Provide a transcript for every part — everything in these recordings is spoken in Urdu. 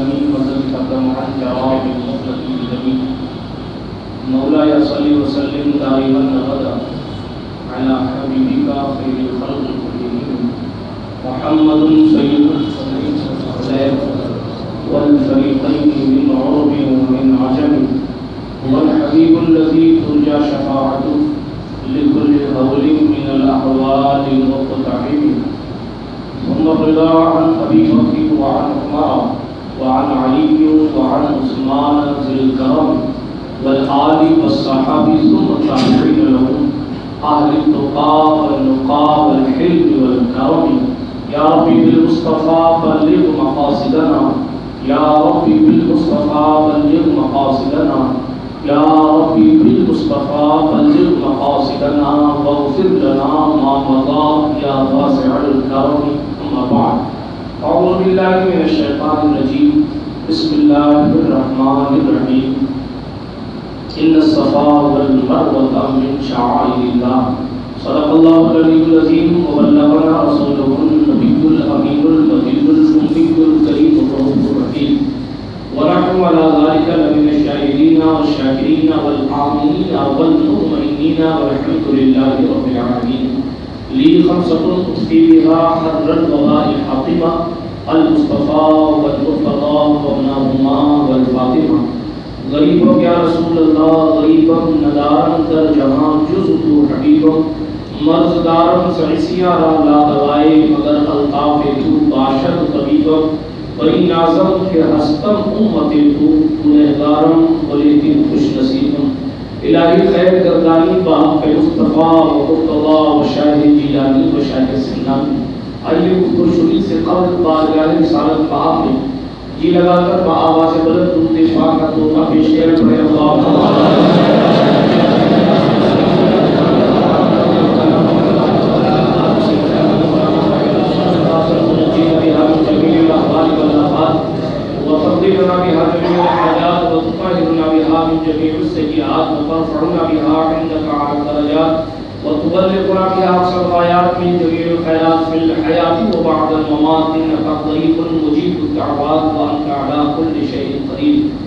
العالمين وتتقدم عن جواب المطلق الجميل مولاي صلی وسلم دائما ابدا على حبيبك خير الخلق كلهم. محمد سيد يا ربي بالمصطفى بلغ مقاصدنا. يا ربي بالمصطفى بلغ مقاصدنا واغفر لنا ما مضى يا واسع الكرم. أما بعد. أعوذ بالله من الشيطان الرجيم. بسم الله الرحمن الرحيم. إن الصفا والمروة من شعائر الله. صدق الله العلي العظيم وبلغنا رسوله النبي الأمين المجيد الأمي الكريم الرؤوف الرحيم. ونحن على ذلك لمن الشاهدين والشاكرين والآمنين والمطمئنين والحمد لله رب العالمين. لي خمسة أخفي بها حر الوباء الحاطمة المصطفى والمرتضى وابنهما والفاطمة. غریبم یا رسول اللہ غریبم ندارم در جہاں جز تو حبیبم مرض دارم سعیسیہ را لا دوائے مگر الطاف تو باشد طبیبم بری نازم کے ہستم امت تو گنہگارم ولیکن خوش نصیبم الہی خیر کردانی گردانی باپ مصطفیٰ و مرتضی و شاہ جیلانی و شاہ سنانی آئیے گفتر سے قبل بارگاہ رسالت باپ میں جی لگا کر با آواز بلند درود پاک کا تحفہ پیش کیا۔ پڑے اللہ وتفضلنا بها جميع الحاجات وتطهرنا بها من جميع السيئات وترفعنا بها عندك على الدرجات وتبلغنا بها اقصى الغايات من جميع الخيرات في الحياه وبعد الممات انك قريب مجيب الدعوات وانت على كل شيء قدير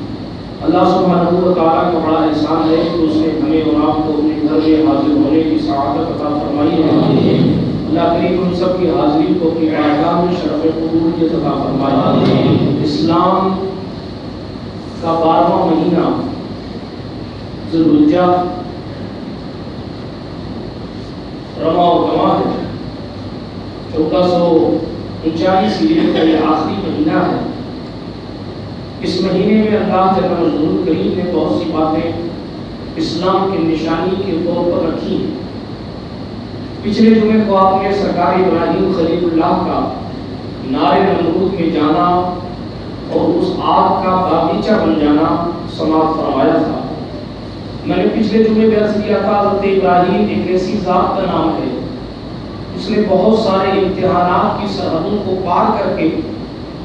اللہ سبحانہ و تعالیٰ کا بڑا احسان ہے کہ اس نے ہمیں اور آپ کو اپنے گھر میں حاضر ہونے کی سعادت عطا فرمائی ہے۔ اللہ کریم ہم سب کی حاضری کو اپنی بارگاہ میں شرف قبولیت عطا فرمائی اسلام کا بارہواں مہینہ ذوالحجہ رما و گواہ ہے۔ چودہ سو انچالیس ہجری کا یہ آخری مہینہ ہے۔ اس مہینے میں اللہ جل مجدور کریم نے بہت سی باتیں اسلام کی نشانی کے طور پر رکھی ہیں۔ پچھلے جمعے کو آپ نے سرکار ابراہیم خلیل اللہ کا نار نمرود میں جانا اور اس آگ کا باغیچہ بن جانا سماعت فرمایا تھا۔ میں نے پچھلے جمعے میں عرض کیا تھا، حضرت ابراہیم ایک ایسی ذات کا نام ہے اس نے بہت سارے امتحانات کی سرحدوں کو پار کر کے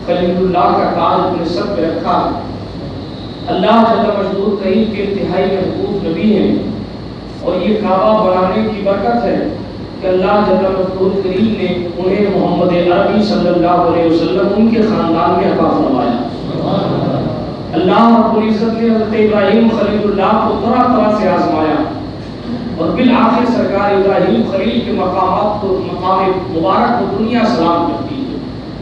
خلیل اللہ کا تاج اپنے سر پہ رکھا۔ اللہ جل مجدور کریم کے انتہائی محبوب نبی ہیں اور یہ کعبہ بنانے کی برکت ہے کہ اللہ جل مجدور کریم نے انہیں محمد عربی صلی اللہ علیہ وسلم ان کے خاندان میں عطا فرمایا۔ اللہ رب العزت نے حضرت ابراہیم خلیل اللہ کو طرح طرح سے آزمایا اور بالآخر سرکار ابراہیم خلیل کے مقامات کو مقام مبارک کو دنیا سلام کرتی ہے،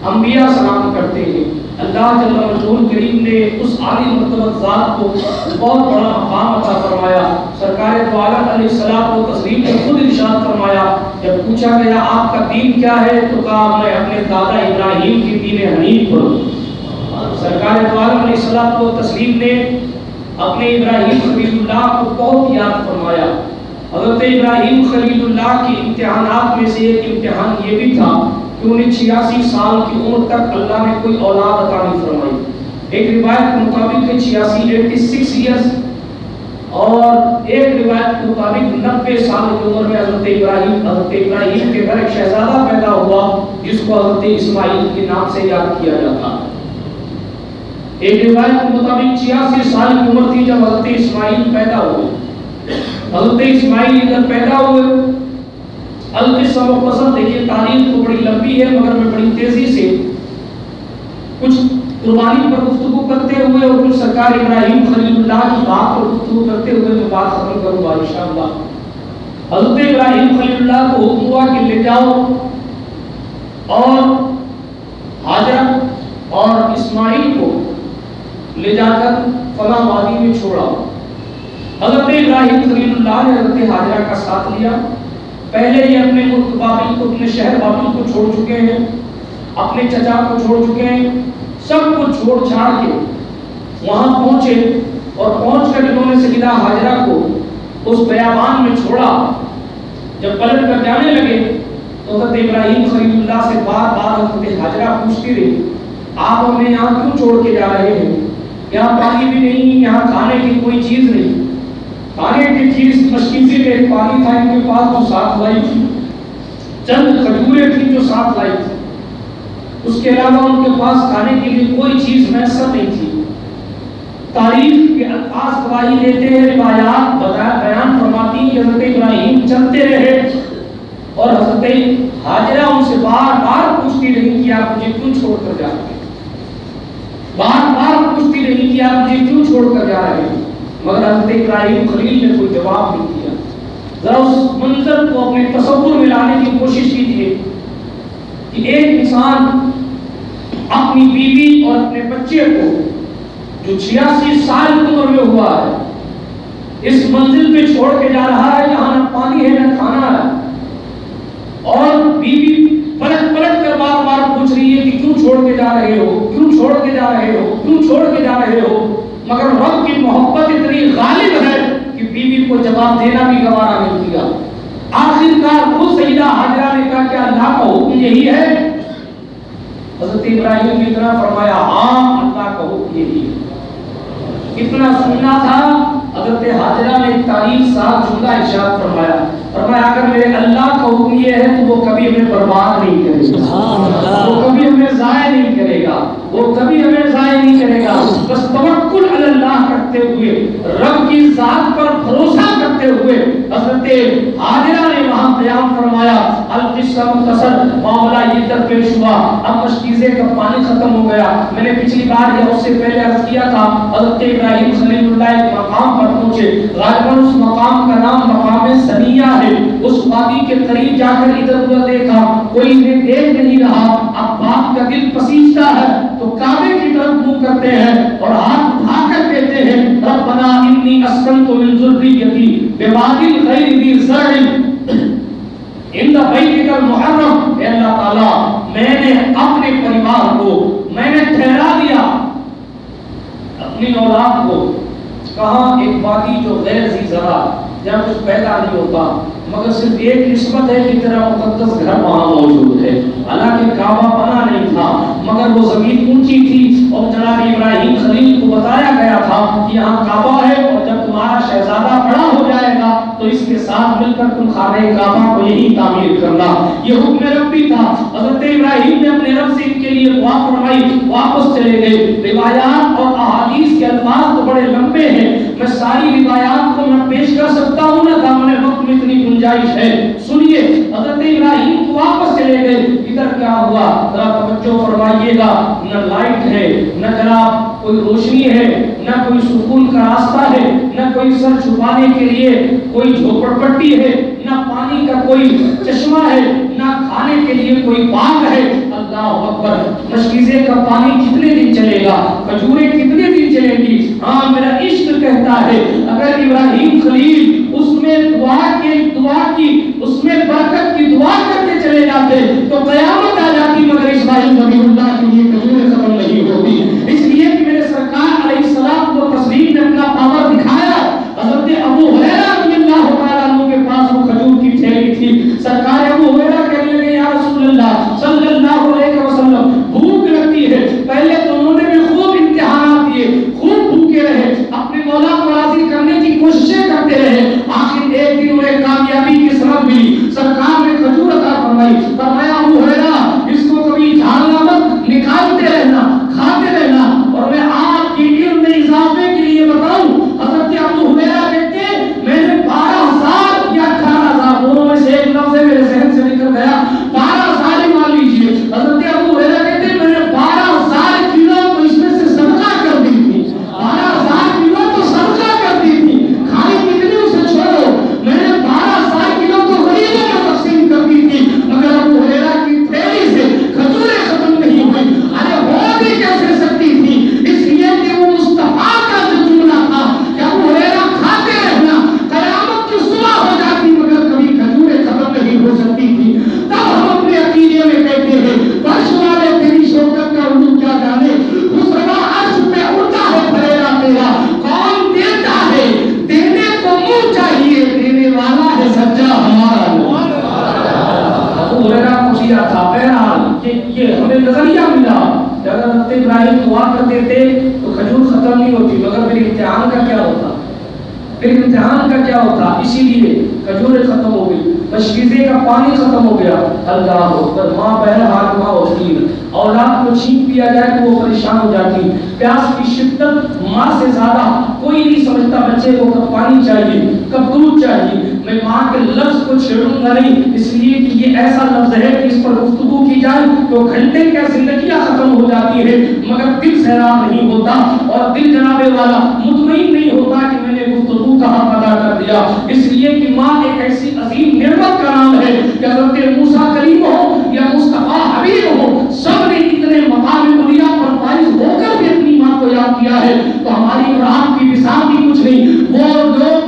انبیاء سلام کرتے ہیں۔ اللہ جل مجدور کریم نے اس عالی مرتبہ ذات کو بہت بڑا مقام عطا فرمایا۔ سرکار دو عالم علیہ السلام کو تسلیم نے خود ارشاد فرمایا، جب پوچھا گیا، آپ کا دین کیا ہے؟ تو کہا، میں اپنے دادا ابراہیم کی دین حنیف پر ہوں۔ سرکار دو عالم علیہ السلام کو تسلیم نے اپنے ابراہیم خلیل اللہ کو بہت یاد فرمایا۔ حضرت ابراہیم خلیل اللہ کی امتحانات میں سے ایک امتحان یہ بھی تھا کہ انہیں چھیاسی سال کی عمر تک اللہ نے کوئی اولاد عطا نہیں فرمائی۔ ایک روایت کے مطابق ہے چھیاسی ایٹی سکس ایئرس اور ایک روایت کے مطابق نبے سال کی عمر میں حضرت ابراہیم حضرت ابراہیم کے گھر ایک شہزادہ پیدا ہوا جس کو حضرت اسماعیل کے نام سے یاد کیا جاتا۔ ہے ایک روایت کے مطابق چھیاسی سال کی عمر تھی جب حضرت اسماعیل پیدا ہوئے۔ حضرت اسماعیل ادھر پیدا ہوئے القصہ مختصر دیکھیے تاریخ تو بڑی لمبی ہے، مگر میں بڑی تیزی سے کچھ قربانی پر گفتگو کرتے ہوئے اور کچھ سرکار ابراہیم خلیل اللہ کی بات پر گفتگو کرتے ہوئے میں بات ختم کروں گا انشاءاللہ۔ حضرت ابراہیم خلیل اللہ کو حکم ہوا کہ لے جاؤ اور حاجر اور اسماعیل کو لے جا کر فلاں وادی میں چھوڑا۔ حضرت ابراہیم خلیل اللہ نے حضرت حاجرہ کا ساتھ لیا۔ پہلے ہی اپنے ملک بابل کو، اپنے شہر بابل کو چھوڑ چکے ہیں۔ اپنے چچا کو چھوڑ چکے ہیں۔ سب کو چھوڑ چھاڑ کے وہاں پہنچے اور پہنچ کر انہوں نے سیدہ حاجرہ کو اس بیابان میں چھوڑا۔ جب پلٹ کر جانے لگے تو حضرت ابراہیم خلیل اللہ سے بار بار حضرت حاجرہ پوچھتی رہی آپ ہمیں یہاں کیوں چھوڑ کے جا رہے ہیں؟ یہاں پانی بھی نہیں یہاں کھانے کی کوئی چیز نہیں۔ کھانے کی چیز مشکیزی میں ایک پانی تھا، ان کے پاس جو ساتھ لائی تھی۔ چند کھجورے تھی جو ساتھ لائی تھی۔ اس کے علاوہ ان کے پاس کھانے کے لیے کوئی چیز میسر نہیں تھی۔ تاریخ کے الفاظ گواہی دیتے ہیں، روایات بتایا بیان فرماتی ہیں کہ حضرت ابراہیم چلتے رہے۔ اور حضرت حاجرہ ان سے بار بار پوچھتی رہی کہ آپ مجھے کیوں چھوڑ کر جا رہے ہیں؟ بار بار پوچھتی رہی کہ آپ مجھے کیوں چھوڑ کر جا رہے ہیں؟ مگر حضرت ابراہیم خلیل نے کوئی جواب نہیں دیا۔ ذرا اس منظر کو اپنے تصور میں لانے کی کوشش کیجیے کہ ایک انسان اپنی بیوی اور اپنے بچے کو جو چھیاسی سال کی عمر میں ہوا ہے، اس منزل پہ چھوڑ کے جا رہا ہے یہاں نہ پانی ہے، نہ کھانا ہے۔ اور بیوی پلٹ پلٹ کر بار بار پوچھ رہی ہے چھوڑ کے جا رہے ہو، کیوں چھوڑ کے جا رہے ہو؟ کیوں چھوڑ کے جا رہے ہو؟ مگر رب کی محبت اتنی غالب ہے کہ بیوی کو جواب دینا بھی گوارا نہیں کیا۔ آخر کار وہ سیدہ حاجرہ نے کہا کہ اللہ کا حکم یہی ہے۔ حضرت ابراہیم نے اتنا فرمایا ہاں اللہ کا حکم یہی ہے۔ اتنا سننا تھا، حضرت حاجرہ نے تاریخ ساتھ جملہ ارشاد فرمایا۔ فرمایا اگر میرے اللہ کا حکم یہ ہے تو وہ کبھی ہمیں برباد نہیں کرے گا۔ وہ کبھی ہمیں ضائع نہیں کرے گا۔ وہ کبھی ہمیں ضائع نہیں کرے گا۔ بس توکل علی اللہ کرتے ہوئے رب کی ذات پر بھروسہ کرتے ہوئے حضرت حاجرہ نے وہاں بیان فرمایا، القصہ مختصر، معاملہ یہ در پیش ہوا، اب مشکیزے کا پانی ختم ہو گیا۔ میں نے پچھلی بار یا اس سے پہلے عرض کیا تھا، حضرت ابراہیم خلیل اللہ ایک مقام پر پہنچے۔ غالباً اس مقام کا نام مقام سنیہ ہے۔ اس وادی کے قریب جا کر ادھر ادھر دیکھا، کوئی انہیں دیکھ نہیں رہا۔ اب باپ کا دل پسیجتا ہے تو کعبے کی طرف منہ کرتے ہیں اور ہاتھ کہتے ہیں، ربنا انی اسکنت من ذریتی بوادی غیر ذی زرع عند بیتک المحرم. اے اللہ تعالی، میں نے اپنے پریوار کو، میں نے ٹھہرا دیا اپنی اولاد کو۔ کہاں ایک وادی جو غیر ذی زرع، جب کچھ پیدا نہیں ہوتا مگر صرف ایک نسبت ہے کہ تیرا مقدس گھر وہاں موجود ہے۔ حالانکہ کعبہ بنا نہیں تھا، مگر وہ زمین اونچی تھی اور جناب ابراہیم خلیل کو بتایا گیا تھا کہ یہاں کعبہ ہے اور جب تمہارا شہزادہ بڑا ہو جائے گا تو اس کے ساتھ مل کر تم خانہ کعبہ کو یہی تعمیر کرنا۔ یہ حکم ربی تھا۔ حضرت ابراہیم نے اپنے رب سے ان کے لیے دعا فرمائی، واپس چلے گئے۔ روایات اور احادیث کے الفاظ تو بڑے لمبے ہیں۔ میں ساری روایات کو میں پیش کر سکتا ہوں، نہ تھا۔ میں وقت میں اتنی گنجائش ہے۔ سنیے، حضرت ابراہیم کو واپس چلے گئے۔ ادھر کیا ہوا؟ ذرا توجہ فرمائیے گا۔ نہ لائٹ ہے، نہ جناب کوئی روشنی ہے، نہ کوئی سکون کا راستہ ہے، نہ کوئی سر چھپانے کے لیے کوئی جھوپڑ پٹی ہے، نہ پانی کا کوئی چشمہ ہے، نہ کھانے کے لیے کوئی باغ ہے۔ اللہ اکبر مشکیزے کا پانی کتنے دن چلے گا؟ کھجورے کتنے دن چلے گی؟ ہاں میرا عشق کہتا ہے، اگر ابراہیم خلیل میں دعا کی دعا کی، اس میں برکت کی دعا کر کے چلے جاتے تو قیامت آ جاتی، مگر اسماعیل نبی اللہ کے لیے کبھی ختم نہیں ہوتی۔ اس لیے کہ میرے سرکار علیہ السلام کو تصویر نے اپنا پاور دکھایا۔ حضرت ابو حیرہ رضی اللہ تعالیٰ عنہ کے پاس وہ کھجور کی ٹھیلی تھی۔ سرکار اللہ اکبر ماں بہن ہاتھ ماں ہوتی ہے اولاد کو چھینک دیا جائے تو وہ پریشان ہو جاتی پیاس کی شدت ماں سے زیادہ کوئی نہیں سمجھتا، بچے کو کب پانی چاہیے، کب دودھ چاہیے۔ میں ماں کے لفظ کو چھیڑوں گا نہیں، اس لیے کہ یہ ایسا لفظ ہے کہ اس پر گفتگو کی جائے تو گھنٹے کیا زندگیاں ختم ہو جاتی ہے مگر دل سیراب نہیں ہوتا اور دل جنابے والا کہ میں نے گفتگو کا حق کر دیا۔ اس لیے کہ ماں ایک ایسی عظیم نعمت کا نام ہے کہ حضرت موسیٰ کریم ہو یا مصطفیٰ حبیب ہو، سب نے اتنے مقام دنیا پر فائز ہو کر بھی اپنی ماں کو یاد کیا ہے۔ تو ہماری اور آپ کی مثال بھی کچھ نہیں۔ وہ لوگ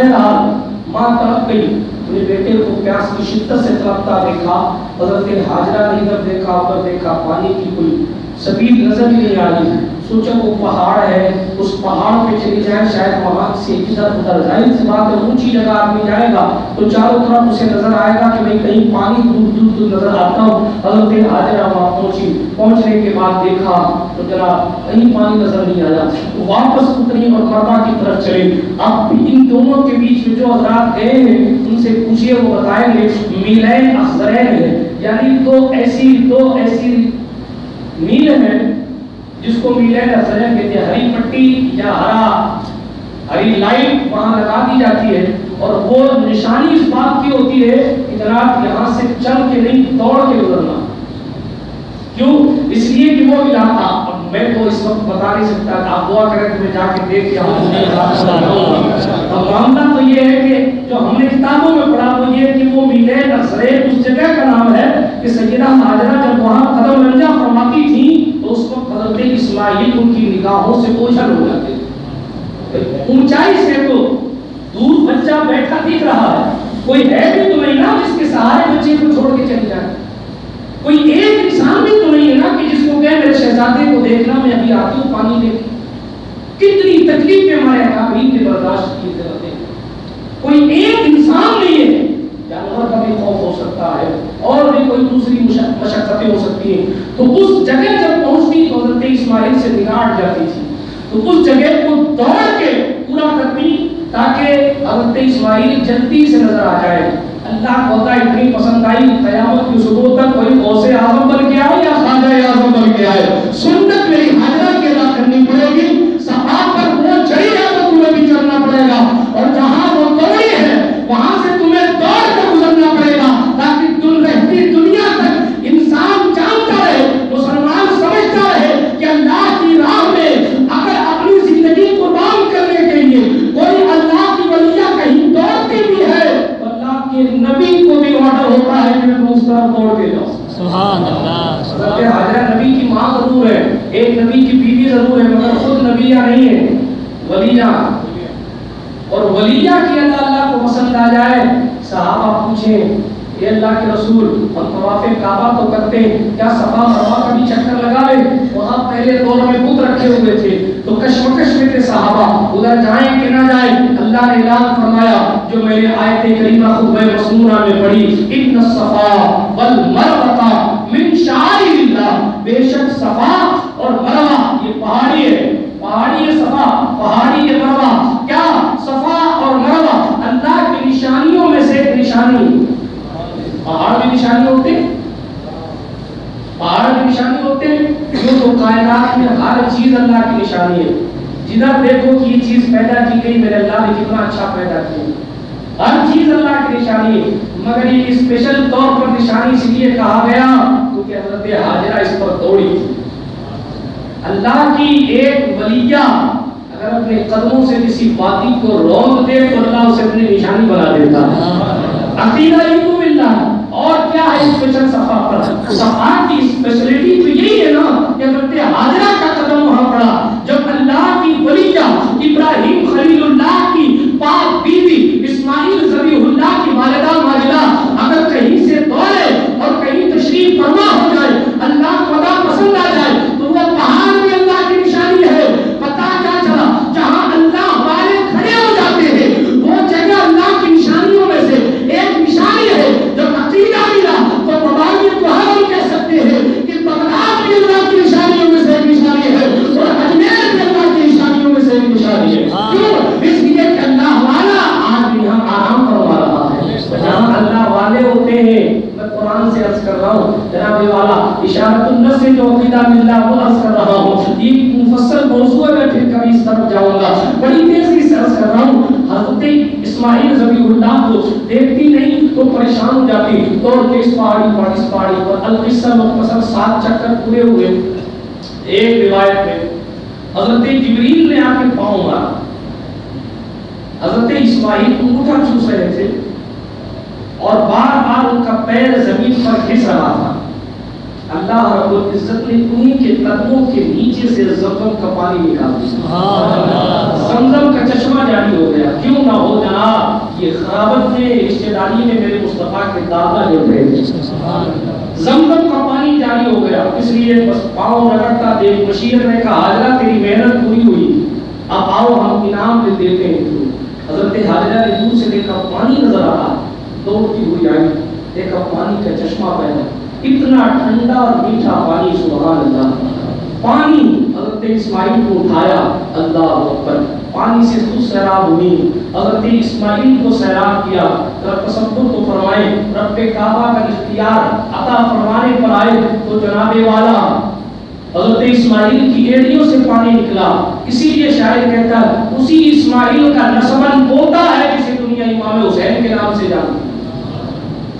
بہرحال ماں تڑپ گئی۔ اپنے بیٹے کو پیاس کی شدت سے تڑپتا دیکھا، حضرت حاجرہ نے ادھر دیکھا ادھر دیکھا، پانی کی کوئی سبیل نظر ہی نہیں آ رہی۔ سوچا وہ پہاڑ ہے، اس پہاڑ پہ چلی جائے، شاید وہاں سے ادھر ادھر ظاہر سی بات ہے اونچی جگہ آدمی جائے گا تو چاروں طرف اسے نظر آئے گا کہ میں کہیں پانی دور دور دور نظر آتا ہوں حضرت حاجرہ وہاں پہنچی پہنچنے کے بعد دیکھا تو ذرا کہیں پانی نظر نہیں آیا۔ واپس اتری اور مربع کی طرف چلے۔ اب ان دونوں کے بیچ میں جو حضرات گئے ہیں، ان سے پوچھئے، وہ بتائیں گے میلین اخضرین ہے یعنی دو ایسی دو ایسی میل ہے جس کو میلین اخضرین کہتے ہیں، ہری پٹی یا ہرا، ہری لائٹ وہاں لگا دی جاتی ہے اور وہ نشانی اس بات کی ہوتی ہے کہ جناب یہاں سے چل کے نہیں، دوڑ کے گزرنا۔ کیوں؟ اس لیے کہ وہ علاقہ میں تو اس وقت بتا نہیں سکتا آپ دعا کریں کہ میں جا کے دیکھ کے آؤں اب معاملہ تو یہ ہے کہ جو ہم نے کتابوں میں پڑھا وہ یہ کہ وہ میلین اثرین اس جگہ کا نام ہے کہ سیدہ حاجرہ جب وہاں قدم رنجا فرماتی تھی تو اس وقت حضرت اسماعیل ان کی نگاہوں سے اوجھل ہو جاتے تھے۔ اونچائی سے تو دور بچہ بیٹھا دکھ رہا ہے۔ کوئی ہے بھی تو نہیں نا جس کے سہارے بچے کو چھوڑ کے چلی جائے کوئی ایک انسان بھی تو نہیں ہے نا کہ جس کو کہے میرے شہزادے کو دیکھنا پانی لے کتنی تکلیف میں ہمارے اکابرین نے برداشت کی کرتے ہیں۔ کوئی ایک انسان نہیں ہے۔ جانور کا بھی خوف ہو سکتا ہے اور بھی کوئی دوسری مشقتیں ہو سکتی ہیں۔ تو اس جگہ جب پہنچتی تو حضرت اسماعیل سے نگاہ ہٹ جاتی تھی۔ تو اس جگہ کو دوڑ کے پورا کرتی تاکہ حضرت اسماعیل جلدی سے نظر آ جائے۔ اللہ کو ہوتا اتنی پسند آئی قیامت کی صبح تک کوئی غوث اعظم بن کے آئے یا خواجہ اعظم بن کے آئے سنت میری حاضرہ کرنی پڑے گی صفا پر وہ چڑھی ہے تو تمہیں بھی چڑھنا پڑے گا۔ اور جہاں وہ دوڑی ہے وہاں سے تمہیں دوڑ کر گزرنا پڑے گا تاکہ تم رہتی دنیا تک انسان جانتا رہے مسلمان سمجھتا رہے کہ اللہ کی راہ میں اگر اپنی زندگی قربان کرنے کے لیے کوئی اللہ کی ولیہ کہیں دوڑتی بھی ہے تو اللہ کے نبی کو بھی آرڈر ہوتا ہے کہ تم اس طرف دوڑ کے جاؤ سبحان اللہ حضرت حاضرہ نبی کی ماں ضرور ہے ایک نبی کی ضرور ہے، مگر خود نبیہ نہیں ہے ولیہ اور ولیہ کی اللہ اللہ کو پسند آ جائے، صحابہ پوچھیں، اے اللہ کے رسول، ہم طواف کعبہ تو کرتے کیا صفا مروا کا بھی چکر لگا لے وہاں پہلے دور میں بت رکھے ہوئے تھے۔ تو کشمکش میں تھے صحابہ، ادھر جائیں کہ نہ جائیں، اللہ نے اعلان فرمایا، جو میں نے آیت کریمہ خطبہ مسنونہ میں پڑھی، ان الصفا والمروہ من شعائر اللہ بے شک صفا اور مروہ یہ پہاڑی ہے پہاڑی ہے صفا پہاڑی ہے مروہ کیا صفا اور مروہ اللہ کی نشانیوں میں سے ایک نشانی پہاڑ بھی نشانی ہوتے ہیں پہاڑ بھی نشانی ہوتے ہیں جو تو کائنات میں ہر چیز اللہ کی نشانی ہے جدھر دیکھو کہ یہ چیز پیدا کی گئی، میرے اللہ نے کتنا اچھا پیدا کیا۔ ہر چیز اللہ کی نشانی ہے، مگر یہ اسپیشل طور پر نشانی اس لیے کہا گیا کیونکہ حضرت حاجرہ اس پر دوڑی۔ اللہ کی ایک ولیہ اگر اپنے قدموں سے کسی وادی کو روک دے تو اللہ اسے اپنی نشانی بنا دیتا۔ ہے عقیدہ یوں باللہ اور کیا ہے اسپیشل صفا پر؟ صفا کی اسپیشلٹی تو یہی ہے نا کہ حضرت حاضرہ کا قدم وہاں پڑا۔ خلیل اللہ کی پاک بیوی اسماعیل ولیہ ابراہیم خلیل اللہ کی پاک رسالت النس سے جو عقیدہ مل وہ عرض کر رہا ہوں۔ یہ مفصل موضوع ہے، میں پھر کبھی اس طرف جاؤں گا۔ بڑی تیزی سے عرض کر رہا ہوں، حضرت اسماعیل ذبیح اللہ کو دیکھتی نہیں تو پریشان ہو جاتی۔ دوڑ کے اس پہاڑی پر، اس پہاڑی پر القصہ مختصر سات چکر پورے ہوئے۔ ایک روایت میں حضرت جبریل نے آ کے پاؤں مارا۔ حضرت اسماعیل انگوٹھا چوس رہے تھے۔ اور بار بار ان کا پیر زمین پر گھس رہا تھا۔ اللہ رب العزت نے انہی کے قدموں کے نیچے سے زمزم کا پانی نکال دیا۔ زمزم کا چشمہ جاری ہو گیا۔ کیوں نہ ہو جناب؟ یہ خرابت میں رشتہ داری میں میرے مصطفیٰ کے دادا جو تھے زمزم کا پانی جاری ہو گیا۔ اس لیے بس پاؤں رگڑتا دیکھ بشیر نے کہا حاجرہ تیری محنت پوری ہوئی۔ اب آؤ ہم انعام دے دیتے ہیں۔ حضرت حاجرہ نے دور سے دیکھا پانی نظر آ رہا دوڑتی ہوئی آئی دیکھا، پانی کا چشمہ پہنا اتنا ٹھنڈا اور میٹھا پانی، سبحان اللہ۔ پانی، حضرت اسماعیل کو اٹھایا۔ اللہ اکبر۔ پانی سے خود سیراب ہوئی۔ حضرت اسماعیل کو سیراب کیا۔ رب تصور کو فرمائے رب کعبہ کا اختیار عطا فرمانے پر آئے تو جناب والا۔ حضرت اسماعیل کی ایڑیوں سے پانی نکلا۔ اسی لیے شاعر کہتا ہے، اسی اسماعیل کا نسبن پوتا ہے جسے دنیا امام حسین کے نام سے جانتی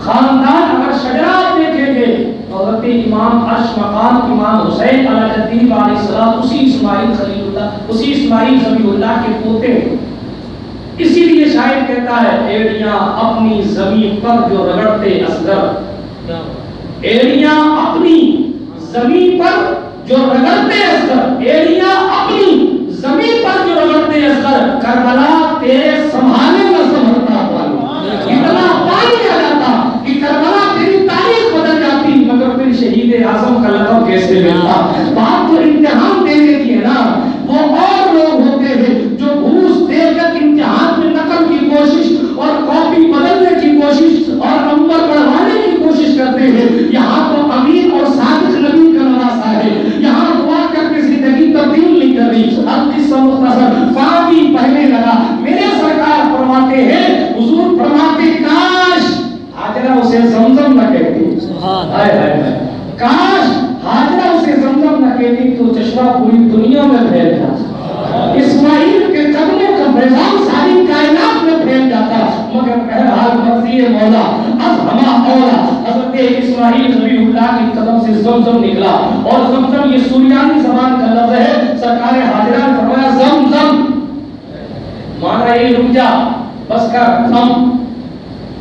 خاندان اگر شجرات دیکھیں گے تو حضرت امام عرش مقام امام حسین علیہ الدین علیہ السلام اسی اسماعیل خلیل اللہ، اسی اسماعیل ذبیح اللہ کے پوتے ہیں۔ اسی لیے شاعر کہتا ہے، ایڑیاں اپنی زمین پر جو رگڑتے اصغر۔ ایڑیاں اپنی زمین پر جو رگڑتے اصغر۔ ایڑیاں اپنی زمین پر جو رگڑتے اصغر۔ کربلا تیرے سنبھالے اعظم کا لقب کیسے ملتا بات تو امتحان دینے کی ہے نا۔ وہ اور لوگ ہوتے ہیں جو گھوس دے کر امتحان میں نقل کی کوشش اور کاپی بدلنے کی کوشش اور نمبر بڑھانے کی کوشش کرتے ہیں۔ یہاں تو امین اور صادق نبی کا نواسا ہے۔ یہاں دعا کر کے زندگی تبدیل نہیں کر رہی۔ اب قصہ مختصر پانی پہنے لگا۔ میرے سرکار فرماتے ہیں حضور فرماتے کاش۔ حاجرہ اسے زمزم نہ کہتی۔ ہائے ہائے ہائے۔ کاش حاجرہ اسے زمزم نہ کہتی تو چشمہ پوری دنیا میں پھیل جاتا۔ اسماعیل کے قدموں کا فیضان ساری کائنات میں پھیل جاتا۔ مگر بہرحال مرضی مولا، اب ہما اولا حضرت اسماعیل نبی اللہ کی قدم سے زمزم نکلا۔ اور زمزم یہ سوریانی زبان کا لفظ ہے۔ سرکار حاضرہ نے فرمایا زمزم مانا یہ رک جا۔ بس کر، تھم۔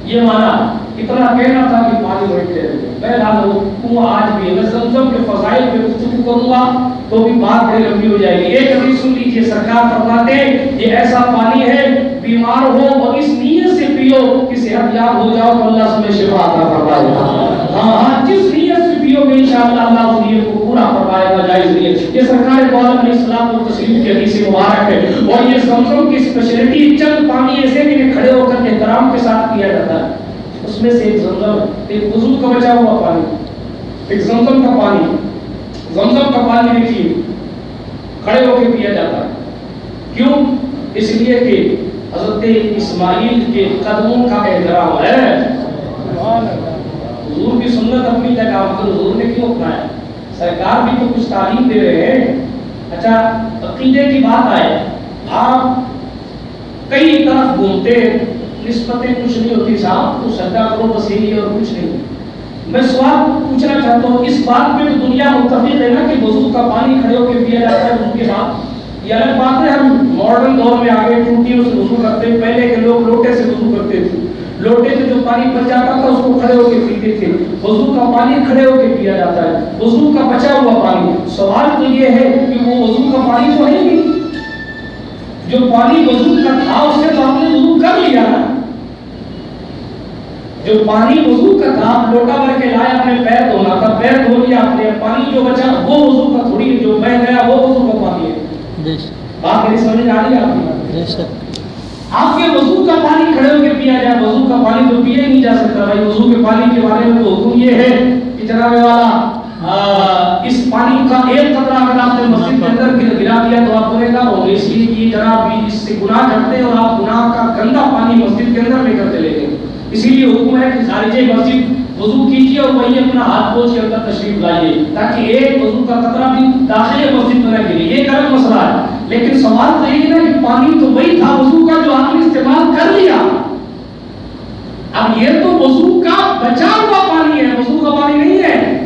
یہ مانا اتنا کہنا تھا کہ پانی بیٹھتے رہے بہرحال وہ کنواں آج بھی، میں زمزم کے فضائل پہ گفتگو کروں گا، تو بھی بات بڑی لمبی ہو جائے گی۔ ایک حدیث سن لیجیے سرکار فرماتے یہ ایسا پانی ہے، بیمار ہو اور اس نیت سے پیو کہ صحت یاب ہو جاؤ تو اللہ تمہیں شفا عطا فرمائے۔ ہاں ہاں جس نیت سے پیو گے انشاءاللہ اللہ اس نیت کو پورا فرمائے گا، جائز نیت یہ سرکار عالم علیہ السلام و تسلیم کی حدیث مبارک ہے۔ اور یہ زمزم کی اسپیشلٹی چند پانی ایسے کہ کھڑے ہو کر احترام کے ساتھ پیا جاتا ہے۔ اس میں سے ایک زمزم، ایک وضو کا بچا ہوا پانی۔ ایک زمزم کا پانی۔ زمزم کا پانی دیکھیے کھڑے ہو کے پیا جاتا۔ ہے کیوں؟ اس لیے کہ حضرت اسماعیل کے قدموں کا احترام ہے۔ حضور کی سنت اپنی جگہ مگر حضور نے کیوں اپنایا؟ سرکار بھی تو کچھ تعلیم دے رہے ہیں۔ اچھا عقیدے کی بات آئے۔ آپ کئی طرف گھومتے نسبتیں کچھ نہیں ہوتی صاحب، تو سجدہ کرو بس یہی اور کچھ نہیں۔ میں سوال پوچھنا چاہتا ہوں، اس بات پہ تو دنیا متفق ہے نا کہ وضو کا پانی کھڑے ہو کے پیا جاتا ہے وضو کے بعد یہ الگ بات ہے، ہم ماڈرن دور میں آگے ٹوٹیوں سے وضو کرتے ہیں۔ پہلے کے لوگ لوٹے سے وضو کرتے تھے۔ لوٹے سے جو پانی بچ جاتا تھا اس کو کھڑے ہو کے پیتے تھے۔ وضو کا پانی کھڑے ہو کے پیا جاتا ہے۔ وضو کا بچا ہوا پانی۔ سوال تو یہ ہے کہ وہ وضو کا پانی تو ہے نہیں جو پانی وضو کا تھا اس سے تو آپ نے وضو کر لیا نا۔ جو پانی وضو کا تھا لوٹا بھر کے لائے اپنے پیر دھونا تھا پیر دھو لیا آپ نے۔ پانی جو بچا وہ وضو کا تھوڑی جو بہ گیا وہ وضو کا پانی ہے۔ بات میری سمجھ آ رہی ہے آپ کی؟ آپ کے وضو کا پانی کھڑے ہو کے پیا جائے، وضو کا پانی تو پیا ہی نہیں جا سکتا بھائی۔ وضو کے پانی کے بارے میں تو حکم یہ ہے کہ جناب والا اس پانی کا ایک قطرہ اگر آپ نے مسجد کے اندر گرا دیا تو آپ کرے گا اور اس لیے کہ جناب اس سے گناہ کرتے ہیں اور آپ گناہ کا گندا پانی مسجد کے اندر لے کر چلے گئے۔ اسی لیے حکم ہے کہ خارج مسجد وضو کیجیے اور وہی اپنا ہاتھ پوچھ کے اندر تشریف لائیے، تاکہ ایک وضو کا قطرہ بھی داخل مسجد میں نہ گرے یہ ایک الگ مسئلہ ہے۔ لیکن سوال تو یہ ہے کہ پانی تو وہی تھا وضو کا جو آپ نے استعمال کر لیا۔ اب یہ تو وضو کا بچا ہوا پانی ہے، وضو کا پانی نہیں ہے۔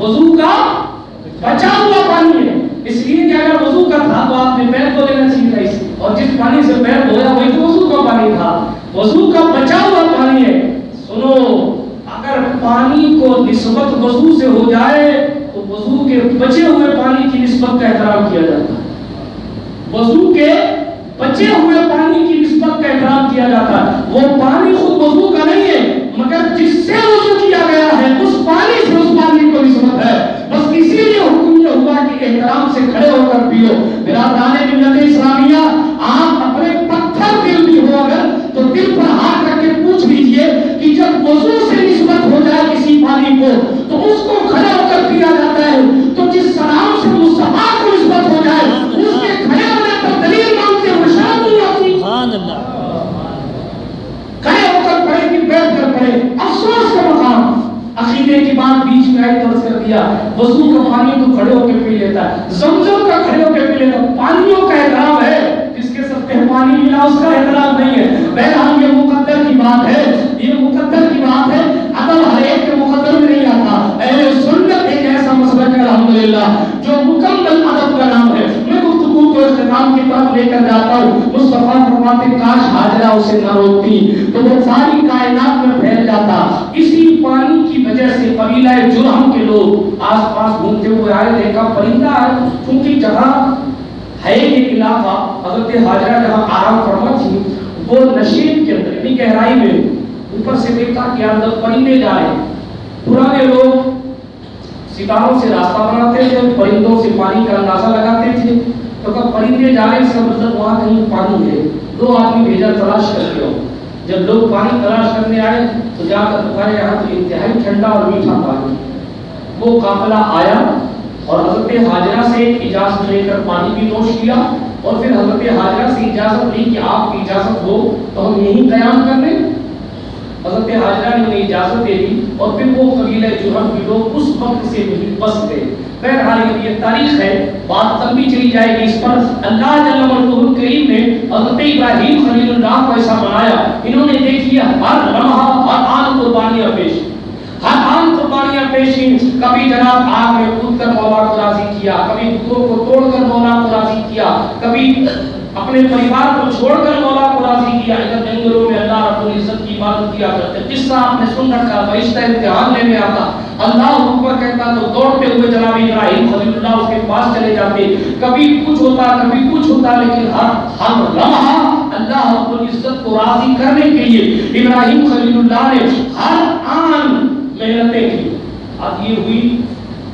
وضو کا بچا ہوا پانی ہے۔ اس لیے کہ اگر وضو کا تھا تو آپ نے پیر دھو لینا چاہیے اور جس پانی سے پیر دھویا وہی تو وضو کا پانی تھا۔ وضو کا بچا ہوا پانی ہے۔ سنو، اگر پانی کو نسبت وضو سے ہو جائے، تو وضو کے بچے ہوئے پانی کی نسبت کا احترام کیا جاتا ہے۔ وضو کے بچے ہوئے پانی کی نسبت کا احترام کیا جاتا ہے۔ وہ پانی خود وضو کا نہیں ہے، مگر جس سے وضو کیا گیا ہے، اس پانی سے اس پانی کو نسبت ہے۔ بس اسی لیے حکم یہ ہوا کہ احترام سے کھڑے ہو کر پیو۔ میرا دانے ملت اسلامیہ، آپ اپنے پتھر دل بھی ہو اگر تو دل پر ہاتھ رکھ کے پوچھ لیجیے کہ جب وضو سے نسبت ہو جائے کسی پانی کو تو اس کو کھڑے ہو کر پیا جاتا ہے تو جس سلام سے مصطفیٰ کو نسبت ہو جائے اس کے کھڑے ہونے پر دلیل مانگتے ہوئے شرم نہیں آتی سبحان اللہ کھڑے ہو کر پڑھے کہ بیٹھ کر پڑھے افسوس کا مقام عقیدے کی بات بیچ میں آئی تو کر دیا وضو کا پانی تو کھڑے ہو کے پی لیتا ہے زمزم کا کھڑے ہو کے پی لیتا ہے پانیوں کا احترام ہے جس کے سب کے پانی ملا اس کا احترام نہیں ہے بہرحال یہ مقدر کی بات ہے یہ مقدر کی بات ہے ادب ہر ایک کے مقدر میں نہیں آتا اہل سنت ایک ایسا مسلک ہے الحمدللہ جو مکمل ادب کا نام ہے میں گفتگو کو اختتام کی طرف لے کر جاتا ہوں مصطفیٰ فرماتے کاش حاجرہ اسے نہ روکتی تو وہ ساری کائنات میں پھیل جاتا اسی پانی کی وجہ سے قبیلہ جرہم کے لوگ آس پاس گھومتے ہوئے آئے دیکھا پرندہ ہے چونکہ جہاں ہے یہ علاقہ حضرت حاجرہ جہاں آرام فرما تھی وہ نشیب کے اندر یعنی گہرائی میں اوپر سے دیکھا کہ اندر پرندے جا رہے ہیں پرانے لوگ ستاروں سے راستہ بناتے تھے پرندوں سے پانی کا اندازہ لگاتے تھے تو کب پرندے جا رہے ہیں اس کا مطلب وہاں کہیں پانی ہے دو آدمی بھیجا تلاش کر کے آؤ جب لوگ پانی تلاش کرنے آئے تو جا کر پکارے یہاں تو انتہائی ٹھنڈا اور میٹھا پانی وہ قافلہ آیا اور حضرت حاجرہ سے اجازت لے کر پانی بھی نوش کیا اور پھر حضرت حاجرہ سے اجازت لی کہ آپ کی اجازت ہو تو ہم یہیں قیام کر لیں۔ حضرت حاجرہ نے انہیں اجازت دے دی اور پھر وہ قبیلہ جرہم کے لوگ اس وقت سے وہیں بس گئے۔ بہرحال یہ تاریخ ہے، بات تب بھی چلی جائے گی اس پر۔ اللہ جل ملکہ کریم نے حضرت ابراہیم خلیل اللہ کو ایسا بنایا انہوں نے دیکھی ہر لمحہ ہر آن قربانیاں پیش۔ ہر آن قربانیاں پیش کبھی جناب آگ میں کود کر مولا کو راضی کیا، کبھی کو توڑ کر مولا کو راضی کیا، کبھی اپنے پریوار کو چھوڑ کر مولا کو راضی کیا۔ ادھر جنگلوں میں اللہ رب العزت کی عبادت کیا کرتے قصہ آپ نے سن رکھا فرشتہ امتحان لینے آتا، اللہ اوپر کہتا تو دوڑتے ہوئے جناب ابراہیم خلیل اللہ اس کے پاس چلے جاتے۔ کبھی کچھ ہوتا، کبھی کچھ ہوتا، لیکن ہر ہر لمحہ اللہ رب العزت کو راضی کرنے کے لیے ابراہیم خلیل اللہ نے ہر آن محنتیں کی۔ اب یہ ہوئی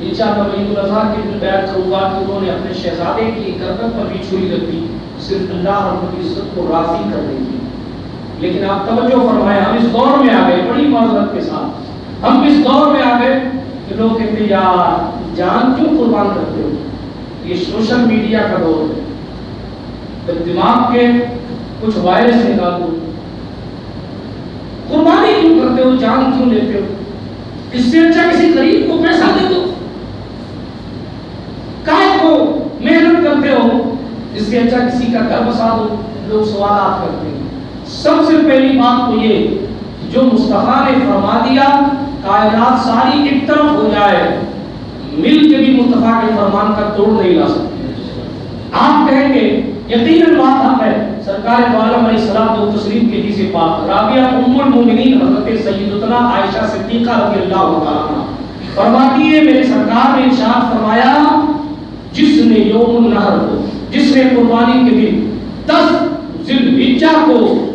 انشاءاللہ میں عید الاضحیٰ کے دن بیان کروں گا کہ انہوں نے اپنے شہزادے کی گردن پر بھی چھری رکھ دی صرف اللہ رب العزت کو راضی کرنے کی لیکن آپ توجہ فرمائیں، ہم اس دور میں آ گئے بڑی معذرت کے ساتھ۔ ہم اس دور میں آ گئے کہ لوگ کہتے ہیں، یار، جان کیوں قربان کرتے ہو؟ یہ سوشل میڈیا کا دور ہے۔ جب دماغ کے کچھ وائرس نکال دو۔ قربانی کیوں کرتے ہو؟ جان کیوں لیتے ہو؟ اس سے اچھا کسی غریب کو پیسہ دے دو۔ کائے کو محنت کرتے ہو اس سے اچھا کسی کا گھر بسا دو لوگ سوالات کرتے ہیں۔ سب سے پہلی بات تو یہ جو مصطفیٰ نے فرما دیا، کائنات ساری ایک طرف ہو جائے، مل کے بھی مصطفیٰ کے فرمان کا توڑ نہیں لا سکتے۔ آپ کہیں گے، یقیناً بات ہم ہے، سرکار عالم علیہ السلام و تسلیم کے جیسے پاک رابعہ ام المومنین حضرت سیدتنا عائشہ صدیقہ رضی اللہ تعالیٰ عنہ فرماتی ہے، میرے سرکار نے ارشاد فرمایا جس نے یوم النہر کو، جس نے قربانی کے دن دس ذوالحجہ کو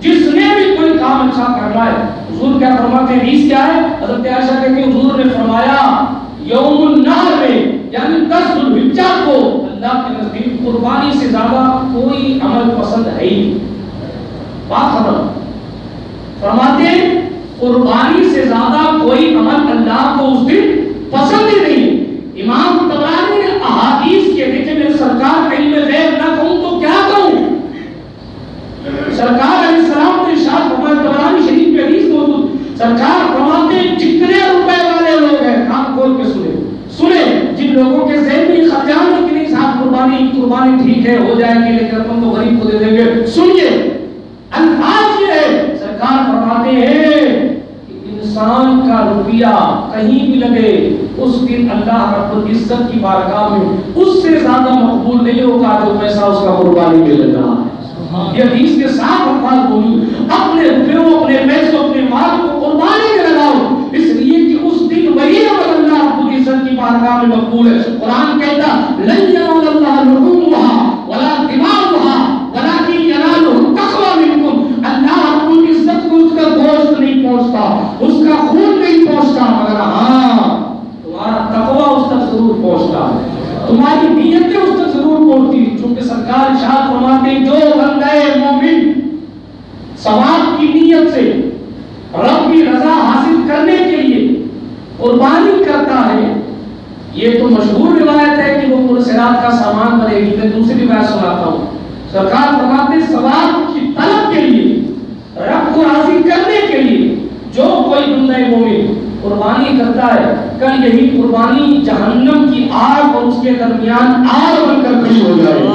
جس نے بھی کوئی کام اچھا کرنا ہے حضور کیا فرماتے ہیں؟ حدیث کیا ہے؟ حضرت عائشہ کہتے ہیں، حضور نے فرمایا، یوم النہر میں یعنی دس ذوالحجہ کو اللہ کے نزدیک قربانی سے زیادہ کوئی عمل پسند ہے ہی نہیں۔ بات ختم۔ فرماتے ہیں، قربانی سے زیادہ کوئی عمل اللہ کو اس دن پسند ہی نہیں۔ امام تبرانی نے احادیث کے بیچ میں سرکار کا علم غیب نہ کہوں تو کیا کہوں سرکار علیہ السلام نے شاہ فرمایا تبرانی شریف کی حدیث موجود۔ سرکار فرماتے ہیں، جتنے روپے والے لوگ ہیں کام کھول کے سنے سنے جن لوگوں کے ذہن میں خرچان ہے کہ نہیں، صاحب، قربانی قربانی ٹھیک ہے، ہو جائے گی، لیکن ہم تو غریب کو دے دیں گے۔ سنیے، الفاظ یہ ہے سرکار فرماتے ہیں کہ انسان کا روپیہ کہیں بھی لگے اس دن اللہ رب العزت کی بارگاہ میں اس سے زیادہ مقبول نہیں ہوگا جو پیسہ اس کا قربانی میں لگ رہا ہے۔ یہ حدیث کے ساتھ الفاظ بولی اپنے روپیوں اپنے پیسوں اپنے مال کو قربانی میں لگاؤ اس لیے کہ اس دن وہی عمل اللہ رب العزت کی بارگاہ میں مقبول ہے۔ قرآن کہتا لن ينال الله لحومها ولا دماؤها ولكن يناله التقوى منكم اللہ رب العزت کو اس کا گوشت نہیں پہنچتا اس کا خون نہیں پہنچتا مگر ہاں تمہارا تقوی اس تک ضرور پہنچتا تمہاری نیتیں اس تک ضرور پہنچتی چونکہ سرکار ارشاد فرماتے ہیں جو بندہ مومن ثواب کی نیت سے رب کی رضا حاصل کرنے کے لیے قربانی کرتا ہے۔ یہ تو مشہور روایت ہے کہ وہ پرسرات کا سامان بنے گی۔ میں دوسری روایت سناتا ہوں۔ سرکار فرماتے ثواب کی طلب کے لیے، رب کو راضی کرنے کے لیے جو کوئی بندہ مومن قربانی کرتا ہے کل یہی قربانی جہنم کی آگ اور اس کے درمیان آگ بن کر کھڑی ہو جائے۔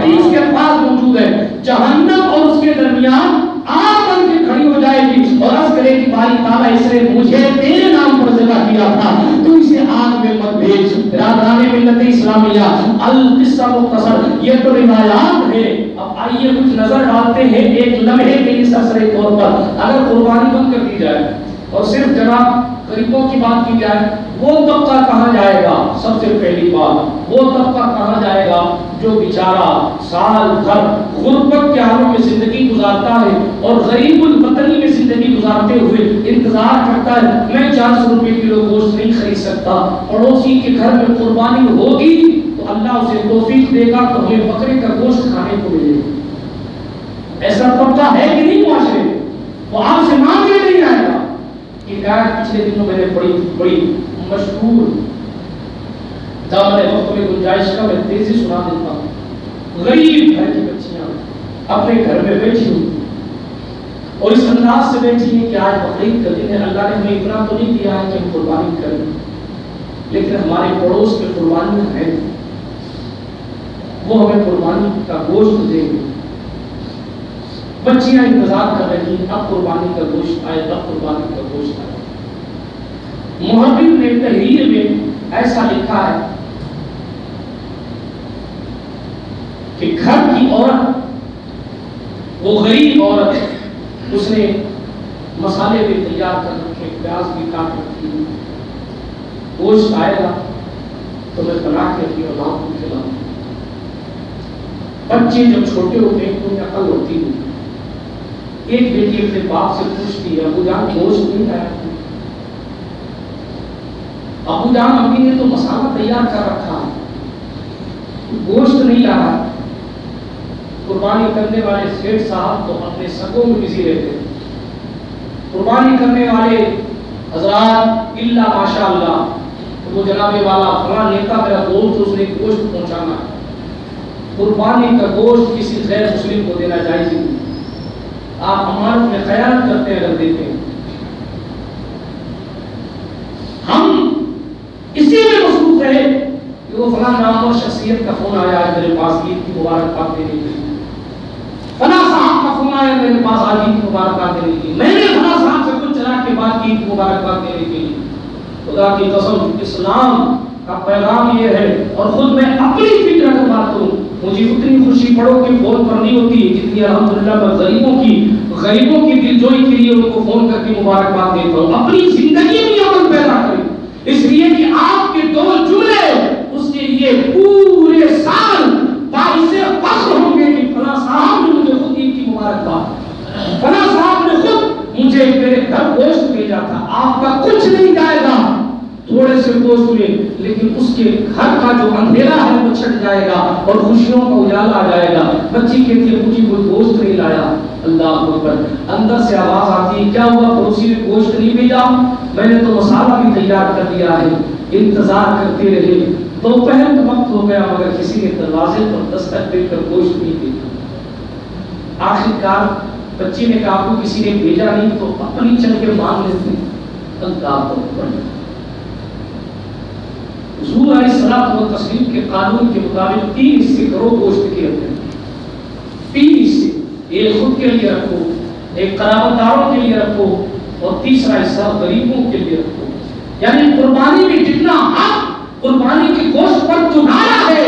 حدیث کے الفاظ موجود ہے جہنم اور اس کے درمیان آگ بن کے کھڑی ہو جائے گی۔ اور عرض کرے کہ باری تعالیٰ اس نے مجھے تیرے نام پر ذبح کیا تھا۔ تو اسے آگ میں مت بھیج۔ رادران ملت اسلامیہ۔ القصہ مختصر۔ یہ تو روایات ہے اب آئیے کچھ نظر ڈالتے ہیں ایک لمحے کے لیے سرسرے طور پر۔ اگر قربانی بند کر دی جائے اور صرف جناب غریبوں کی بات کی جائے، وہ طبقہ کہاں جائے گا؟ سب سے پہلی بات، وہ طبقہ کہاں جائے گا؟ جو بیچارہ سال بھر غربت کے حالوں میں زندگی گزارتا ہے اور غریب الوطنی میں زندگی گزارتے ہوئے انتظار کرتا ہے، میں چار سو روپے کلو گوشت نہیں خرید سکتا، پڑوسی کے گھر میں قربانی ہوگی تو اللہ اسے توفیق دے گا تو ہمیں بکرے کا گوشت کھانے کو ملے گا۔ ایسا طبقہ ہے کہ نہیں معاشرے وہ آپ سے مانگنے نہیں کہ پچھلے دنوں میں نے بڑی بڑی مشہور دامن وقت میں گنجائش کا میں تیزی سنا دیتا ہوں غریب گھر کی بچیاں اپنے گھر میں بیٹھی ہوئی اور اس انداز سے بیٹھی ہیں کہ آج بقرعید کا دن ہے اللہ نے ہمیں اتنا تو نہیں دیا ہے کہ ہم قربانی کریں لیکن ہمارے پڑوس میں قربانی ہے وہ ہمیں قربانی کا گوشت دیں گے بچیاں انتظار کر رہی ہیں اب قربانی کا گوشت آئے اب قربانی کا گوشت آئے۔ محبت نے تحریر میں ایسا لکھا ہے کہ گھر کی عورت، وہ غریب عورت، اس نے مسالے بھی تیار کر رکھے، پیاز بھی کاٹ رکھی۔ گوشت آئے گا تو میں بنا کے اپنی اولاد کو کھلاؤں۔ بچے جب چھوٹے ہوتے ہیں تو انہیں عقل ہوتی ہے ایک بیٹی اپنے باپ سے پوچھتی ہے، ابو جان گوشت نہیں آیا ابو جان امی نے تو مسالہ تیار کر رکھا۔ گوشت نہیں آ رہا قربانی کرنے والے سیٹ صاحب تو اپنے سگوں میں بزی رہتے۔ قربانی کرنے والے حضرات اللہ ماشاء اللہ وہ جناب والا فلاں نیتا میرا دوست، اس نے گوشت پہنچانا۔ قربانی کا گوشت کسی غیر مسلم کو دینا جائز نہیں۔ آپ امانت میں خیال کرتے ہیں اگر دیتے ہیں ہم اسی میں مصروف رہے کہ وہ فلاں نام اور شخصیت کا فون آیا ہے میرے پاس، عید کی مبارکباد دینے کے لیے۔ فلاں صاحب کا فون آیا میرے پاس آج عید کی مبارکباد دینے کے لیے۔ میں نے فلاں صاحب سے کچھ چلا کے بعد عید کی مبارکباد دینے کے لیے۔ خدا کی قسم اسلام کا پیغام یہ ہے اور خود میں اپنی فکر اگر بات کروں مجھے اتنی خوشی پڑو کہ فون پر نہیں ہوتی جتنی الحمدللہ میں غریبوں کی غریبوں کی دلجوئی کے لیے ان کو فون کر کے مبارکباد دیتا ہوں۔ اپنی زندگی میں عمل پیدا کریں۔ اس لیے کہ آپ کے دو جملے، اس کے لیے پورے سال باعث فخر ہوں گے کہ فلاں صاحب نے مجھے خود عید کی مبارکباد۔ فلاں صاحب نے خود مجھے میرے گھر گوشت بھیجا تھا۔ آپ کا کچھ نہیں جائے گا۔ تھوڑے سے گوشت میں لیکن اس کے گھر کا جو اندھیرا ہے وہ چھٹ جائے گا اور خوشیوں کا اجالا آ جائے گا۔ بچی کہتی ہے مجھے کوئی گوشت نہیں لایا۔ اللہ اکبر۔ اندر سے آواز آتی ہے کیا ہوا پڑوسی نے گوشت نہیں بھیجا میں نے تو مسالہ بھی تیار کر دیا ہے۔ انتظار کرتے رہے۔ دوپہر کا وقت ہو گیا، مگر کسی نے دروازے پر دستک دے کر گوشت نہیں بھیجا آخر کار بچی نے کہا کو کسی نے بھیجا نہیں تو اپنی چل کے مانگ لیتے اللہ اکبر۔ حضور علیہ السلام و تسلیم کے قانون کے مطابق تین حصے کرو گوشت کے اندر تین حصے، ایک خود کے لیے رکھو، ایک قرابت داروں کے لیے رکھو اور تیسرا حصہ غریبوں کے لیے رکھو۔ یعنی قربانی میں جتنا حق قربانی کے گوشت پر تمہارا ہے،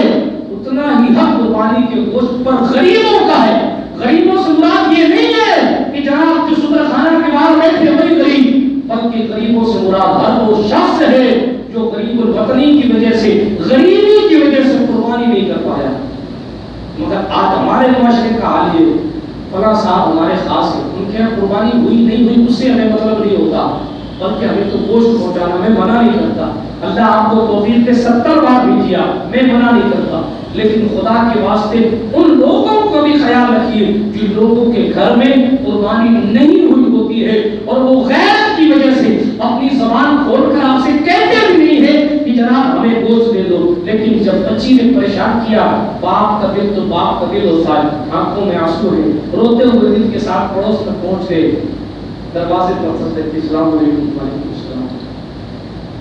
اتنا ہی حق قربانی کے گوشت پر غریبوں کا ہے۔ غریبوں سے مراد یہ نہیں ہے کہ جہاں آپ کے صدر خانہ کے باہر بیٹھے وہی غریب، بلکہ غریبوں سے مراد ہر وہ شخص ہے جو غریب الوطنی کی وجہ سے، غریبی کی وجہ سے قربانی نہیں کر پایا۔ مگر آج ہمارے معاشرے کا حال یہ فلاں صاحب ہمارے خاص ہیں، ان کے یہاں قربانی ہوئی نہیں ہوئی، اس سے ہمیں مطلب نہیں ہوتا، بلکہ ہمیں تو گوشت پہنچانا، میں منع نہیں کرتا۔ اللہ آپ کو توفیق کے ستر بار بھی کیا میں منع نہیں کرتا۔ لیکن خدا کے واسطے ان لوگوں کو بھی خیال رکھیے جو لوگوں کے گھر میں قربانی نہیں ہوئی ہوتی ہے اور وہ غیر کی وجہ سے اپنی زبان کھول کر آپ سے کہتے بھی نہیں ہے کہ جناب ہمیں گوشت دے دو۔ لیکن جب بچی نے پریشان کیا، باپ کا دل تو باپ کا دل ہوتا ہے آنکھوں میں آنسو ہے روتے ہوئے دل کے ساتھ پڑوس تک پہنچ گئے دروازے پر سب تھے اسلام علیکم وعلیکم السلام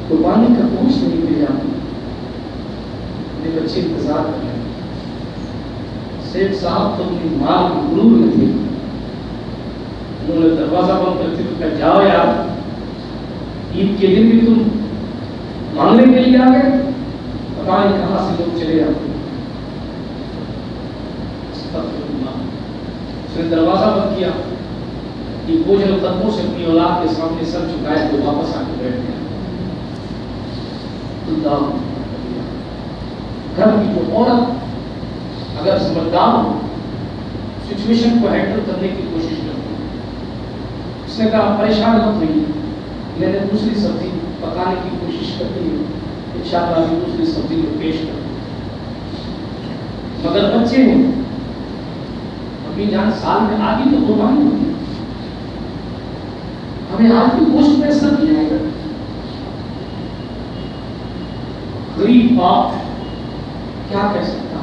قربانی کا گوشت نہیں دے جاتا اپنے بچے انتظار کر رہے ہیں۔ سیٹ صاحب تو اپنی ماں کی غرور نہیں انہوں نے دروازہ بند کر کے کہا، جاؤ یار، عید کے دن بھی تم مانگنے کے لیے آ گئے؟ نہیں کہاں سے لوگ چلے جاتے اس نے دروازہ بند کیا۔ کہ وہ جو سے اپنی اولاد کے سامنے سر چکائے تو واپس آ کے بیٹھ گیا۔ گھر کی جو عورت اگر سمجھدار ہو سچویشن کو ہینڈل کرنے کی کوشش اس نے کہا پریشان مت ہوئی میں نے دوسری سبزی پکانے کی کوشش کرتی ہے ان شاء اللہ دوسری سبزی کو پیش کر مگر بچے ہیں۔ اپنی جان سال میں آگے تو قربانی ہوتی ہے۔ ہمیں آپ کی گوشت میں پیسہ نہیں آئے گا۔ غریب باپ کیا کہہ سکتا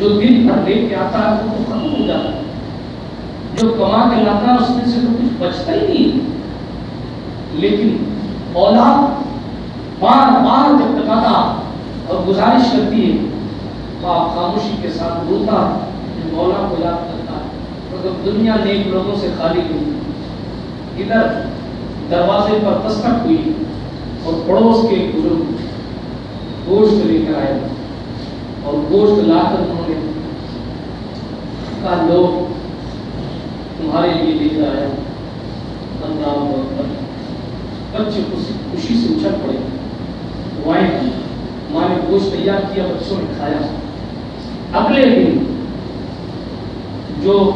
جو دن بھر لے کے آتا ہے وہ ختم ہو جاتا ہے۔ جو کما کے لاتا اس میں سے تو کچھ بچتا ہی نہیں۔ لیکن اولاد بار بار جب تکاتا اور گزارش کرتی ہے، تو آپ خاموشی کے ساتھ روتا جو مولا کو یاد کرتا اور جب دنیا نیک لوگوں سے خالی ہوئی، ادھر دروازے پر دستک ہوئی اور پڑوس کے گرو گوشت لے کر آئے اور گوشت لا کر انہوں نے کہا، لوگ تمہارے لیے لے کر آیا بچے خوشی سے اچھل پڑے۔ وائن کی۔ ماں نے گوشت تیار کیا، بچوں نے کھایا۔ اگلے دن جو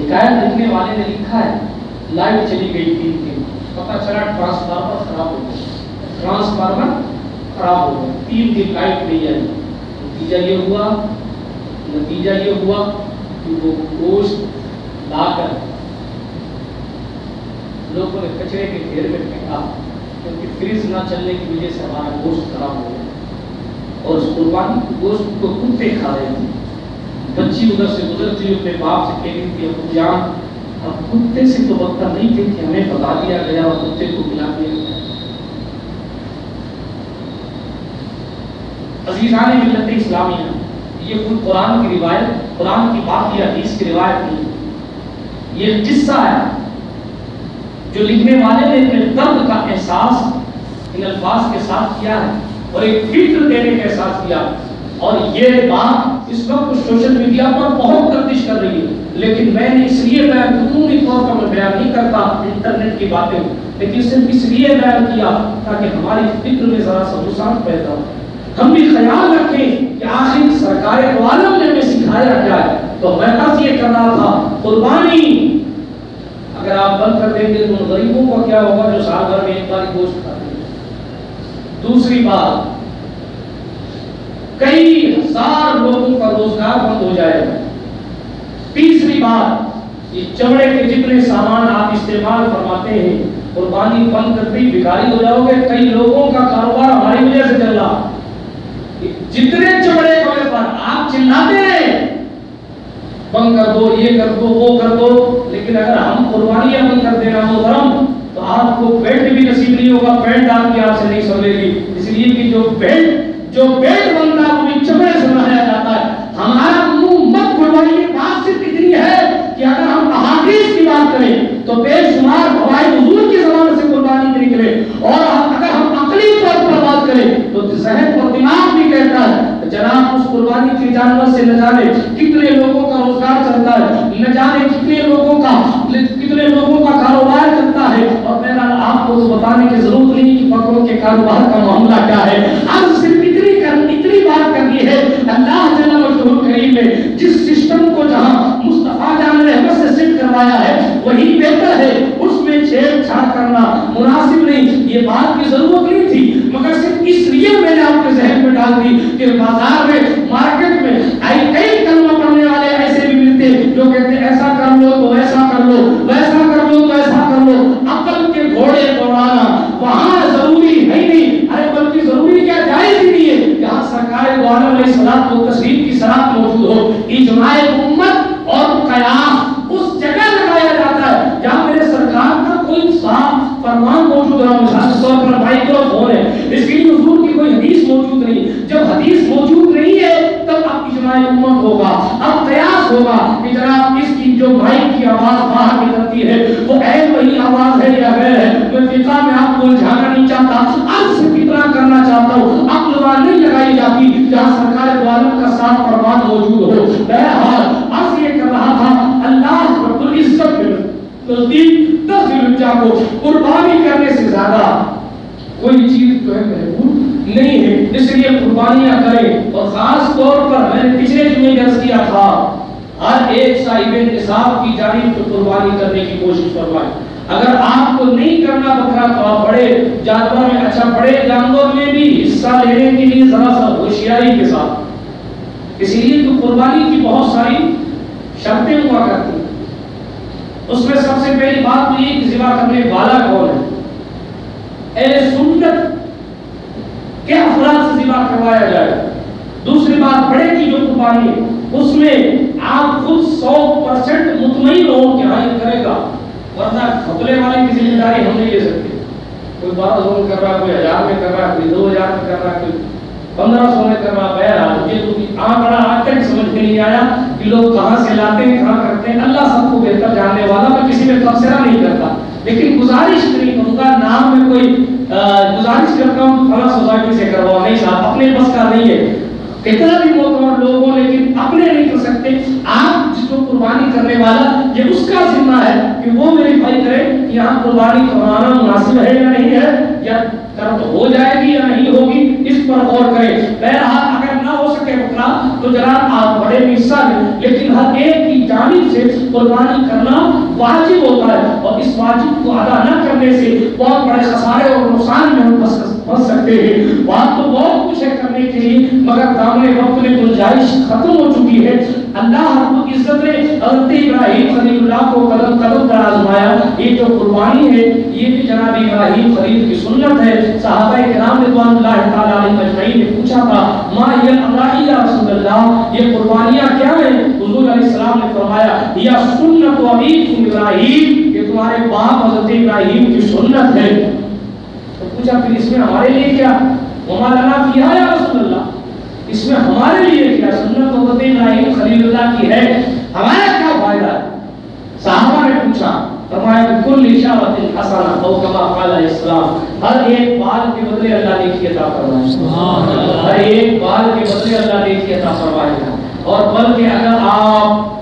حکایت لکھنے والے نے لکھا ہے، لائٹ چلی گئی تین دن پتا چلا ٹرانسفارمر خراب ہو گیا۔ ٹرانسفارمر خراب ہو گیا۔ تین دن لائٹ نہیں آئی۔ نتیجہ یہ ہوا۔ نتیجہ یہ ہوا وہ گوشت لا کر لوگوں نے کچرے کے ڈھیر میں پھینکا کیونکہ فریج نہ چلنے کی وجہ سے ہمارا گوشت خراب ہو گیا۔ اور اس قربانی گوشت کو کتے کھا رہے تھے۔ بچی ادھر سے گزرتی اپنے باپ سے کہہ رہی تھی جان اب کتے سے تو نہیں تھی کہ ہمیں بتا دیا گیا اور کتے کو ملا دیا گیا۔ عزیزان ملت اسلامیہ یہ خود قرآن کی روایت، قرآن کی بات یا حدیث کی روایت نہیں یہ قصہ ہے جو لکھنے والے نے اپنے درد کا احساس ان الفاظ کے ساتھ کیا ہے اور ایک فکر دینے کا احساس کیا اور یہ بات اس وقت سوشل میڈیا پر بہت گردش کر رہی ہے۔ لیکن میں نے اس لیے بیان عمومی طور پر میں بیان نہیں کرتا انٹرنیٹ کی باتیں، لیکن صرف اس لیے بیان کیا تاکہ ہماری فکر میں ذرا سا رسان پیدا ہو۔ ہم بھی خیال رکھیں کہ آخر اس ہمارے معلم نے ہمیں سکھایا کیا ہے تو میں بس یہ کرنا تھا، قربانی۔ اگر آپ بند کر دیں گے تو غریبوں کا کیا ہوگا جو سال بھر میں ایک بار گوشت کھاتے ہیں؟ دوسری بات، کئی ہزار لوگوں کا روزگار بند ہو جائے گا۔ تیسری بات، یہ چمڑے کے جتنے سامان آپ استعمال فرماتے ہیں، قربانی بند کر دی، بھکاری ہو جاؤ گے، کئی لوگوں کا کاروبار ہماری وجہ سے چل رہا۔ جتنے چمڑے گوڑے پر آپ چلاتے رہے، بند کر دو، یہ کر دو، وہ کر دو، لیکن اگر ہم قربانی بند کر دینا ہو محرم، تو آپ کو بیلٹ بھی نصیب نہیں ہوگا بیلٹ آپ کی آپ سے نہیں سمجھے گی۔ اس لیے کہ جو بیلٹ جو بیلٹ بنتا ہے، وہ بھی چمڑے سے بنایا جاتا ہے۔ ہمارا منہ مت قربانی کے پاس صرف اتنی ہے کہ اگر ہم احادیث کی بات کریں، تو بے شمار بھائی حضور کی زبان سے قربانی کے نکلے اور ہم طور تو ذہن اور دماغ بھی کہتا ہے جناب اس قربانی کے جانور سے نہ جانے کتنے لوگوں کا روزگار چلتا ہے، نہ جانے کتنے لوگوں کا، کتنے لوگوں کا کاروبار چلتا ہے۔ اور بہرحال آپ کو بتانے کی ضرورت نہیں کہ بکروں کے کاروبار کا معاملہ کیا ہے۔ اب صرف اتنی کر، اتنی بات کرنی ہے اللہ جل مجدور کریم نے جس سسٹم کو جہاں مصطفیٰ جان رحمت سے سیٹ کروایا ہے، وہی بہتر ہے۔ میں چھیڑ چھاڑ کرنا مناسب نہیں یہ بات کی ضرورت نہیں تھی، مگر صرف اس لیے میں نے آپ کے ذہن میں ڈال دی کہ بازار میں مارکیٹ میں آئی کئی کلمہ پڑھنے والے ایسے بھی ملتے جو کہتے ہیں ایسا کر لو تو ایسا کر لو ویسا کر لو تو ایسا کر لو عقل کے گھوڑے دوڑانا وہاں ضروری ہے ہی نہیں ارے بلکہ ضروری کیا جائز ہی نہیں ہے جہاں سرکار دو عالم علیہ السلام کو تشریف کی سرات موجود ہو اجماع امت اور قیاس اس جگہ لگایا جاتا ہے جہاں میرے سرکار کا کوئی صاف فرمان موجود رہا مثال کے طور پر بھائی کو فون ہے اس کے لیے حضور کی کوئی حدیث موجود نہیں جب حدیث موجود نہیں ہے تب اب اجماع امت ہوگا اب قیاس ہوگا کہ جناب اس کی جو بھائی کی آواز باہر نکلتی ہے وہ اے وہی آواز ہے یا غیر ہے میں فقہ میں آپ کو الجھانا نہیں چاہتا سے کتنا کرنا چاہتا ہوں۔ عقل وہاں نہیں لگائی جاتی جہاں سرکار دو کا صاف فرمان موجود ہو۔ بہرحال، عرض یہ کر رہا تھا، اللہ رب العزت کے نزدیک دس ذوالحجہ کو قربانی کرنے سے زیادہ کوئی چیز جو ہے محبوب نہیں ہے۔ اس لیے قربانیاں کریں۔ اور خاص طور پر میں نے پچھلے جمعے میں عرض کیا تھا، ہر ایک صاحب انتصاب کی جانب سے قربانی کرنے کی کوشش فرمائیں اگر آپ کو نہیں کرنا بکرا تو آپ بڑے جانور میں اچھا بڑے جانور میں بھی حصہ لینے کے لیے ذرا سا ہوشیاری کے ساتھ۔ اسی لیے تو قربانی کی بہت ساری شرطیں ہوا کرتی۔ ہیں اس میں سب سے پہلی بات تو یہ کہ ذبح کرنے والا کون ہے؟ اے سنت کے افراد سے ذبح کروایا جائے؟ دوسری بات بڑے کی جو قربانی ہے، اس میں آپ خود سو پرسنٹ مطمئن ہو کہ ہاں کرے گا۔ ورنہ کھپلے والے کی ذمہ داری ہم نہیں لے سکتے۔ کوئی بارہ سو میں کر رہا کوئی ہزار میں کر رہا کوئی دو ہزار میں کر رہا کوئی پندرہ سو میں کر رہا بہرحال، یہ تو آنکڑا آج تک سمجھ میں نہیں آیا کہ لوگ کہاں سے لاتے ہیں، کہاں کرتے ہیں۔ اللہ سب کو بہتر جاننے والا، میں کسی میں تبصرہ نہیں کرتا۔ لیکن گزارش نہیں کروں گا، نام میں کوئی گزارش کرتا ہوں فلاں سوسائٹی سے کرواؤ نہیں صاحب، اپنے بس کا نہیں ہے۔ اتنا بھی محتمر لوگ ہوں لیکن اپنے نہیں کر سکتے۔ آپ جس کو قربانی کرنے والا، یہ اس کا ذمہ ہے کہ وہ ویریفائی کرے کہ یہاں قربانی کروانا مناسب ہے یا نہیں ہے، یا کر تو ہو جائے گی یا نہیں ہوگی، اس پر غور کرے۔ بہرحال اگر نہ ہو سکے بکرا تو جناب آپ بڑے حصہ لیں لیکن ہر ایک کی جانب سے قربانی کرنا واجب ہوتا ہے اور اس واجب کو ادا نہ کرنے سے بہت بڑے خسارے اور نقصان میں ہم پھنس سکتے ہیں۔ بات تو بہت کچھ ہے کرنے کے لیے، مگر دامن وقت میں گنجائش ختم ہو چکی ہے۔ اللہ رب العزت نے حضرت ابراہیم خلیل اللہ کو قدم قدم پر آزمایا۔ یہ جو قربانی ہے، یہ بھی جناب ابراہیم خلیل کی سنت ہے۔ صحابہ کرام رضوان اللہ تعالی علیہ مجمعین نے پوچھا تھا ما یہ امرائی یا رسول اللہ یہ قربانیاں کیا ہیں؟ حضور علیہ السلام نے فرمایا، یا سنت ابیکم ابراہیم یہ تمہارے باپ حضرت ابراہیم کی سنت ہے۔ تو پوچھا، پھر اس میں ہمارے لیے کیا؟ وما لنا فیہا یا رسول اللہ؟ اس میں ہمارے لیے کیا سنت حضرت ابراہیم خلیل اللہ کی ہے؟ ہمارا کیا فائدہ ہے؟ صحابہ نے پوچھا کل اشارت حسنہ او کما قال اسلام ہر ایک بال کے بدلے اللہ نے کی عطا اللہ۔ ہر ایک بال کے بدلے اللہ نے کی عطا فرمایا اور بلکہ اگر آپ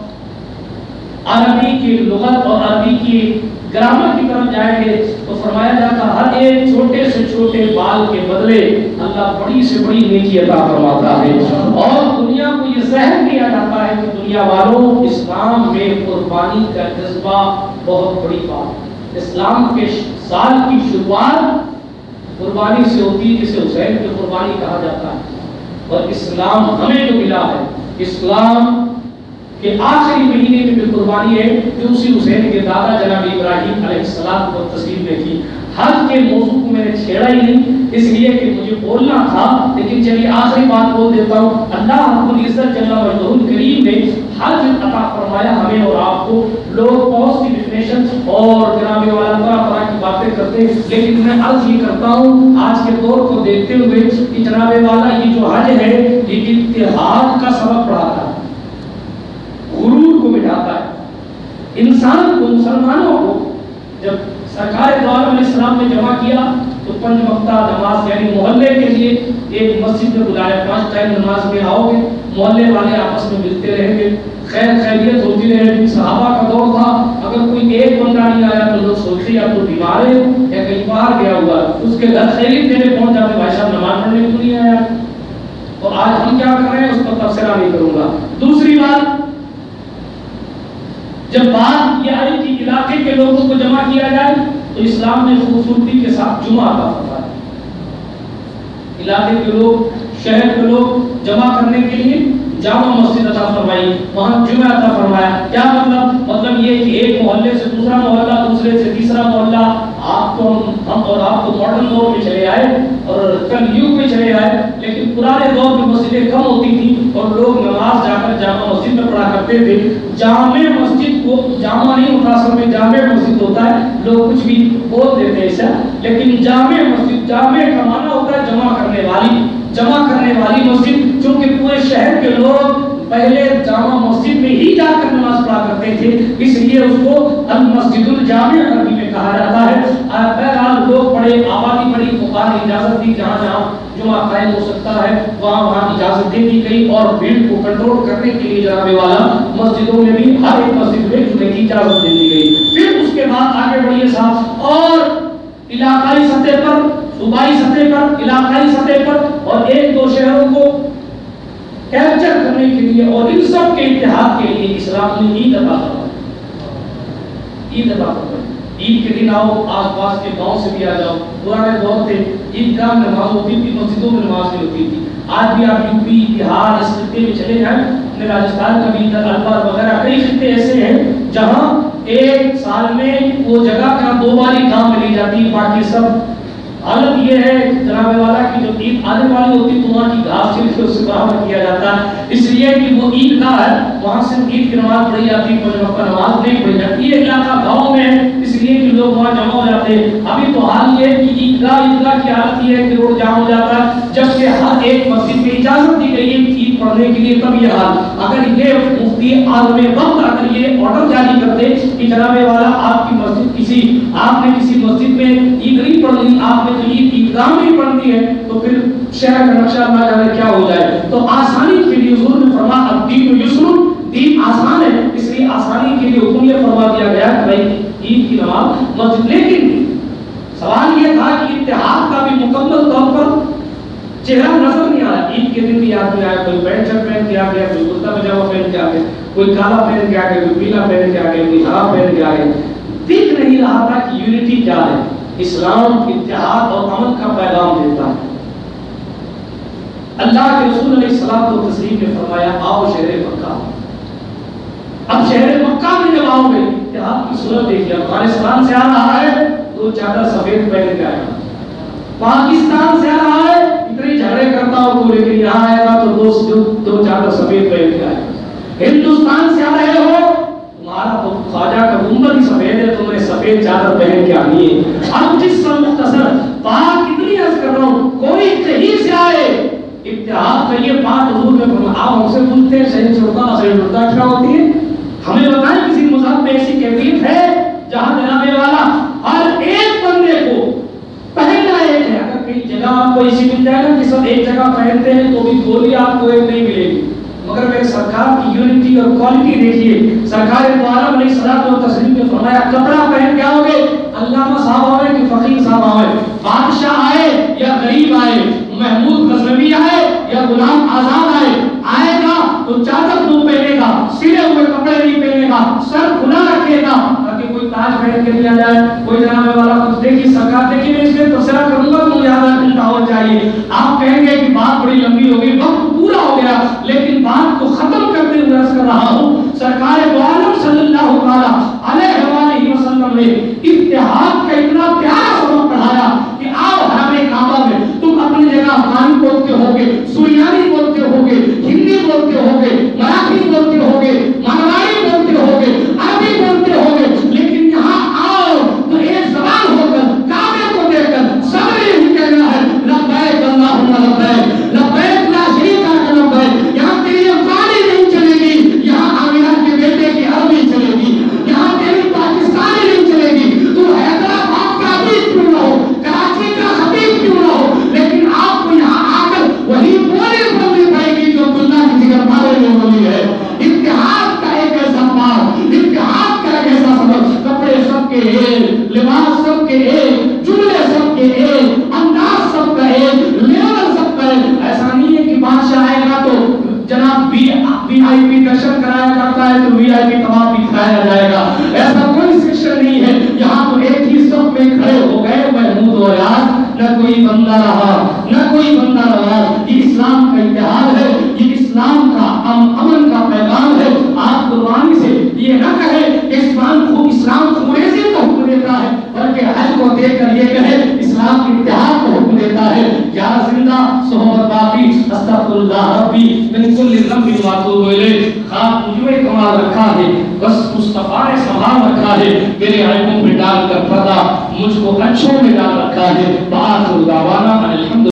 عربی کی لغت اور عربی کی گرامر کی طرف جائیں گے تو فرمایا جاتا ہر ایک چھوٹے سے چھوٹے بال کے بدلے اللہ بڑی سے بڑی نیکی عطا فرماتا ہے۔ اور دنیا کو یہ ذہن دیا جاتا ہے کہ دنیا والوں اسلام میں قربانی کا جذبہ بہت بڑی بات اسلام کے سال کی شروعات قربانی سے ہوتی ہے، جسے حسین کی قربانی کہا جاتا ہے۔ اور اسلام ہمیں جو ملا ہے، اسلام کہ آخری مہینے میں جو قربانی ہے۔ جو اسی حسین کے دادا جناب ابراہیم علیہ السلام کو تصویر میں کی۔ حج کے موضوع کو میں نے چھیڑا ہی نہیں، اس لیے کہ مجھے بولنا تھا، لیکن چلیے آخری بات بول دیتا ہوں، اللہ رب العزت جل مجدور کریم نے حج عطا فرمایا ہمیں اور آپ کو۔ لوگ بہت سی ڈیفینیشن اور جناب والا طرح طرح کی باتیں کرتے ہیں، لیکن میں عرض یہ کرتا ہوں، آج کے دور کو دیکھتے ہوئے کہ جناب والا، یہ جو حج ہے، یہ اتحاد کا سبب پڑھاتا ہے، غرور کو مٹاتا ہے۔ انسان کو، مسلمانوں کو جب سرکار دو علیہ السلام نے جمع کیا، تو پنج وقتہ نماز یعنی محلے کے لیے ایک مسجد میں بلایا پانچ ٹائم نماز میں آؤ گے، محلے والے آپس میں ملتے رہیں گے، خیر خیریت ہوتی رہے گی۔ صحابہ کا دور تھا، اگر کوئی ایک بندہ نہیں آیا تو لوگ سوچتے یا تو بیمار ہے یا کہیں باہر گیا ہوا اس کے گھر خیریت دینے پہنچ جاتے بھائی صاحب نماز پڑھنے کیوں نہیں آیا؟ اور آج ہم کیا کر رہے ہیں؟ اس پر تبصرہ نہیں کروں گا۔ دوسری بات جب بات یہ آئی کہ علاقے کے لوگوں کو جمع کیا جائے، تو اسلام نے خوبصورتی کے ساتھ جمعہ کا فرمایا۔ علاقے کے لوگ، شہر کے لوگ جمع کرنے کے لیے جامع مسجد عطا فرمائی، وہاں جمعہ عطا فرمایا۔ کیا مطلب؟ مطلب یہ کہ ایک محلے سے دوسرا محلہ، دوسرے سے تیسرا محلہ، آپ کو ہم اور آپ کو ماڈرن دور میں چلے آئے اور کل یوگ میں چلے آئے، لیکن پرانے دور میں مسجدیں کم ہوتی تھیں اور لوگ نماز جا کر جامع مسجد میں پڑھا کرتے تھے۔ جامع مسجد کو جامع نہیں ہوتا، اصل میں جامع مسجد ہوتا ہے۔ لوگ کچھ بھی بول دیتے ہیں ایسا لیکن جامع مسجد جامع کا معنی ہوتا ہے جمع کرنے والی۔ جمع کرنے والی مسجد، چونکہ پورے شہر کے لوگ پہلے جامع مسجد میں ہی جا کر نماز پڑھا کرتے تھے، اس لیے اس کو المسجد الجامع عربی میں کہا جاتا ہے۔ بہرحال لوگ پڑھے، آبادی بڑی فقہ نے اجازت دی، جہاں جہاں جمعہ قائم ہو سکتا ہے، وہاں وہاں اجازت دے دی گئی اور بھیڑ کو کنٹرول کرنے کے لیے جناب والا مسجدوں میں بھی ہر ایک مسجد میں جمعے کی اجازت دے دی گئی۔ پھر اس کے بعد آگے بڑھیے صاحب، اور علاقائی سطح پر صوبائی سطح پر، علاقائی سطح پر اور ایک دو شہروں کو کیپچر کرنے کے لیے اور ان سب کے اتحاد کے لیے اسلام نے عید عطا فرمائی۔ عید عطا فرمائی۔ عید کے دن آؤ، آس پاس کے گاؤں سے بھی آ جاؤ۔ پرانے دور تھے، عید گاہ میں نماز ہوتی تھی، مسجدوں میں نماز نہیں ہوتی تھی۔ آج بھی آپ یو پی، بہار، اس خطے میں چلے جائیں، اپنے راجستھان کا بھی الفار وغیرہ، کئی خطے ایسے ہیں جہاں ایک سال میں وہ جگہ کا دو باری کام میں لی جاتی، باقی سب حالت یہ ہے جناب والا کی جو عید آنے والی ہوتی تو وہاں کی گھاس سے کے اس سے کیا جاتا اس لیے کہ وہ عید کا ہے، وہاں سے عید کی نماز پڑھی جاتی ہے پانچ وقت نماز نہیں پڑھی جاتی یہ علاقہ گاؤں میں اس لیے کہ لوگ وہاں جمع ہو جاتے ہیں۔ ابھی تو حال یہ ہے کہ عید کا عید کا کی حالت یہ ہے کہ روڈ جام ہو جاتا ہے، جبکہ ہر ایک مسجد میں اجازت دی گئی ہے عید پڑھنے کے لیے تب یہ حال۔ اگر یہ مفتی عالم وقت اگر یہ آرڈر جاری کرتے کہ جناب والا آپ کی مسجد کسی آپ نے کسی مسجد میں عید نہیں پڑھنی آپ نے تو عید عیدگاہ میں پڑھنی ہے، تو پھر شہر کا نقشہ نہ جانے کیا ہو جائے؟ تو آسانی کے لیے حضور نے فرمایا الدین یسر، دین آسان ہے، اس لیے آسانی کے لیے حکم یہ فرما دیا گیا کہ بھائی، عید کی نماز مسجد، لیکن سوال یہ تھا کہ اتحاد کا بھی مکمل طور پر چہرہ نظر نہیں آیا عید کے دن بھی آدمی آیا کوئی پینٹ شرٹ پہن کے آ گیا، کوئی کرتا پجامہ پہن کے آ گیا، کوئی کالا پہن کے آ گیا، کوئی پیلا پہن کے آ گیا، کوئی ہرا پہن کے آ گیا۔ دکھ نہیں رہا تھا کہ یونٹی کیا ہے۔ اسلام اتحاد اور امن کا پیغام دیتا ہے۔ اللہ کے رسول علیہ السلام کو تسلیم نے فرمایا، آؤ شہر مکہ۔ اب شہر مکہ میں جب آؤ گے، اتحاد کی صورت دیکھیے، افغانستان سے آ رہا ہے تو چادر سفید پہن کے آئے گا۔ پاکستان سے آ رہا ہے اتنے جھگڑے کرتا ہوں تو لیکن یہاں آئے گا تو دو دو چادر سفید پہن کے آئے گا ہندوستان سے آ رہے ہو تمہارا تو خواجہ کا گنبد ہی سفید ہے تمہیں سفید چادر پہن کے آنی ہے اب جس سے مختصر بات کتنی عرض کر رہا ہوں کوئی کہیں سے آئے اتحاد کا یہ بات حضور میں فرما آپ ہم سے پوچھتے ہیں صحیح چھوڑتا صحیح چھوڑتا کیا ہوتی ہے ہمیں بتائیں کسی مذہب میں ایسی کیفیت ہے جہاں جناب والا ہر ایک بندے کو پہننا ایک ہے اگر آپ کو ایسی مل جائے نا کہ سب ایک جگہ پہنتے ہیں تو بھی گولی آپ کو ایک نہیں ملے گی۔ مگر میرے سرکار کی یونٹی اور کوالٹی دیکھیے۔ سرکار دوارا علیہ صلاح و تسلیم نے فرمایا، کپڑا پہن کے آؤ گے، علامہ صاحب آئے کہ فقیر صاحب آئے بادشاہ آئے یا غریب آئے؟ محمود غزنوی آئے یا غلام آزاد آئے؟ آئے گا تو چادر تو پہنے گا سرے ہوئے کپڑے نہیں پہنے گا۔ سر کھلا رکھے گا۔ تاکہ کوئی تاج پہن کے نہیں آ جائے، کوئی جناب والا کچھ دیکھیے سرکار دیکھیے میں اس میں تبصرہ کروں گا تو مجھے آدھا ہو چاہیے آپ کہیں گے کہ بات بڑی لمبی ہو گئی، وقت پورا ہو گیا، لیکن بات کو ختم کرتے ہوئے عرض کر رہا ہوں، سرکار عالم صلی اللہ علیہ وآلہ وسلم نے اتحاد کا اتنا پیارا سبق پڑھایا کہ آپ حرم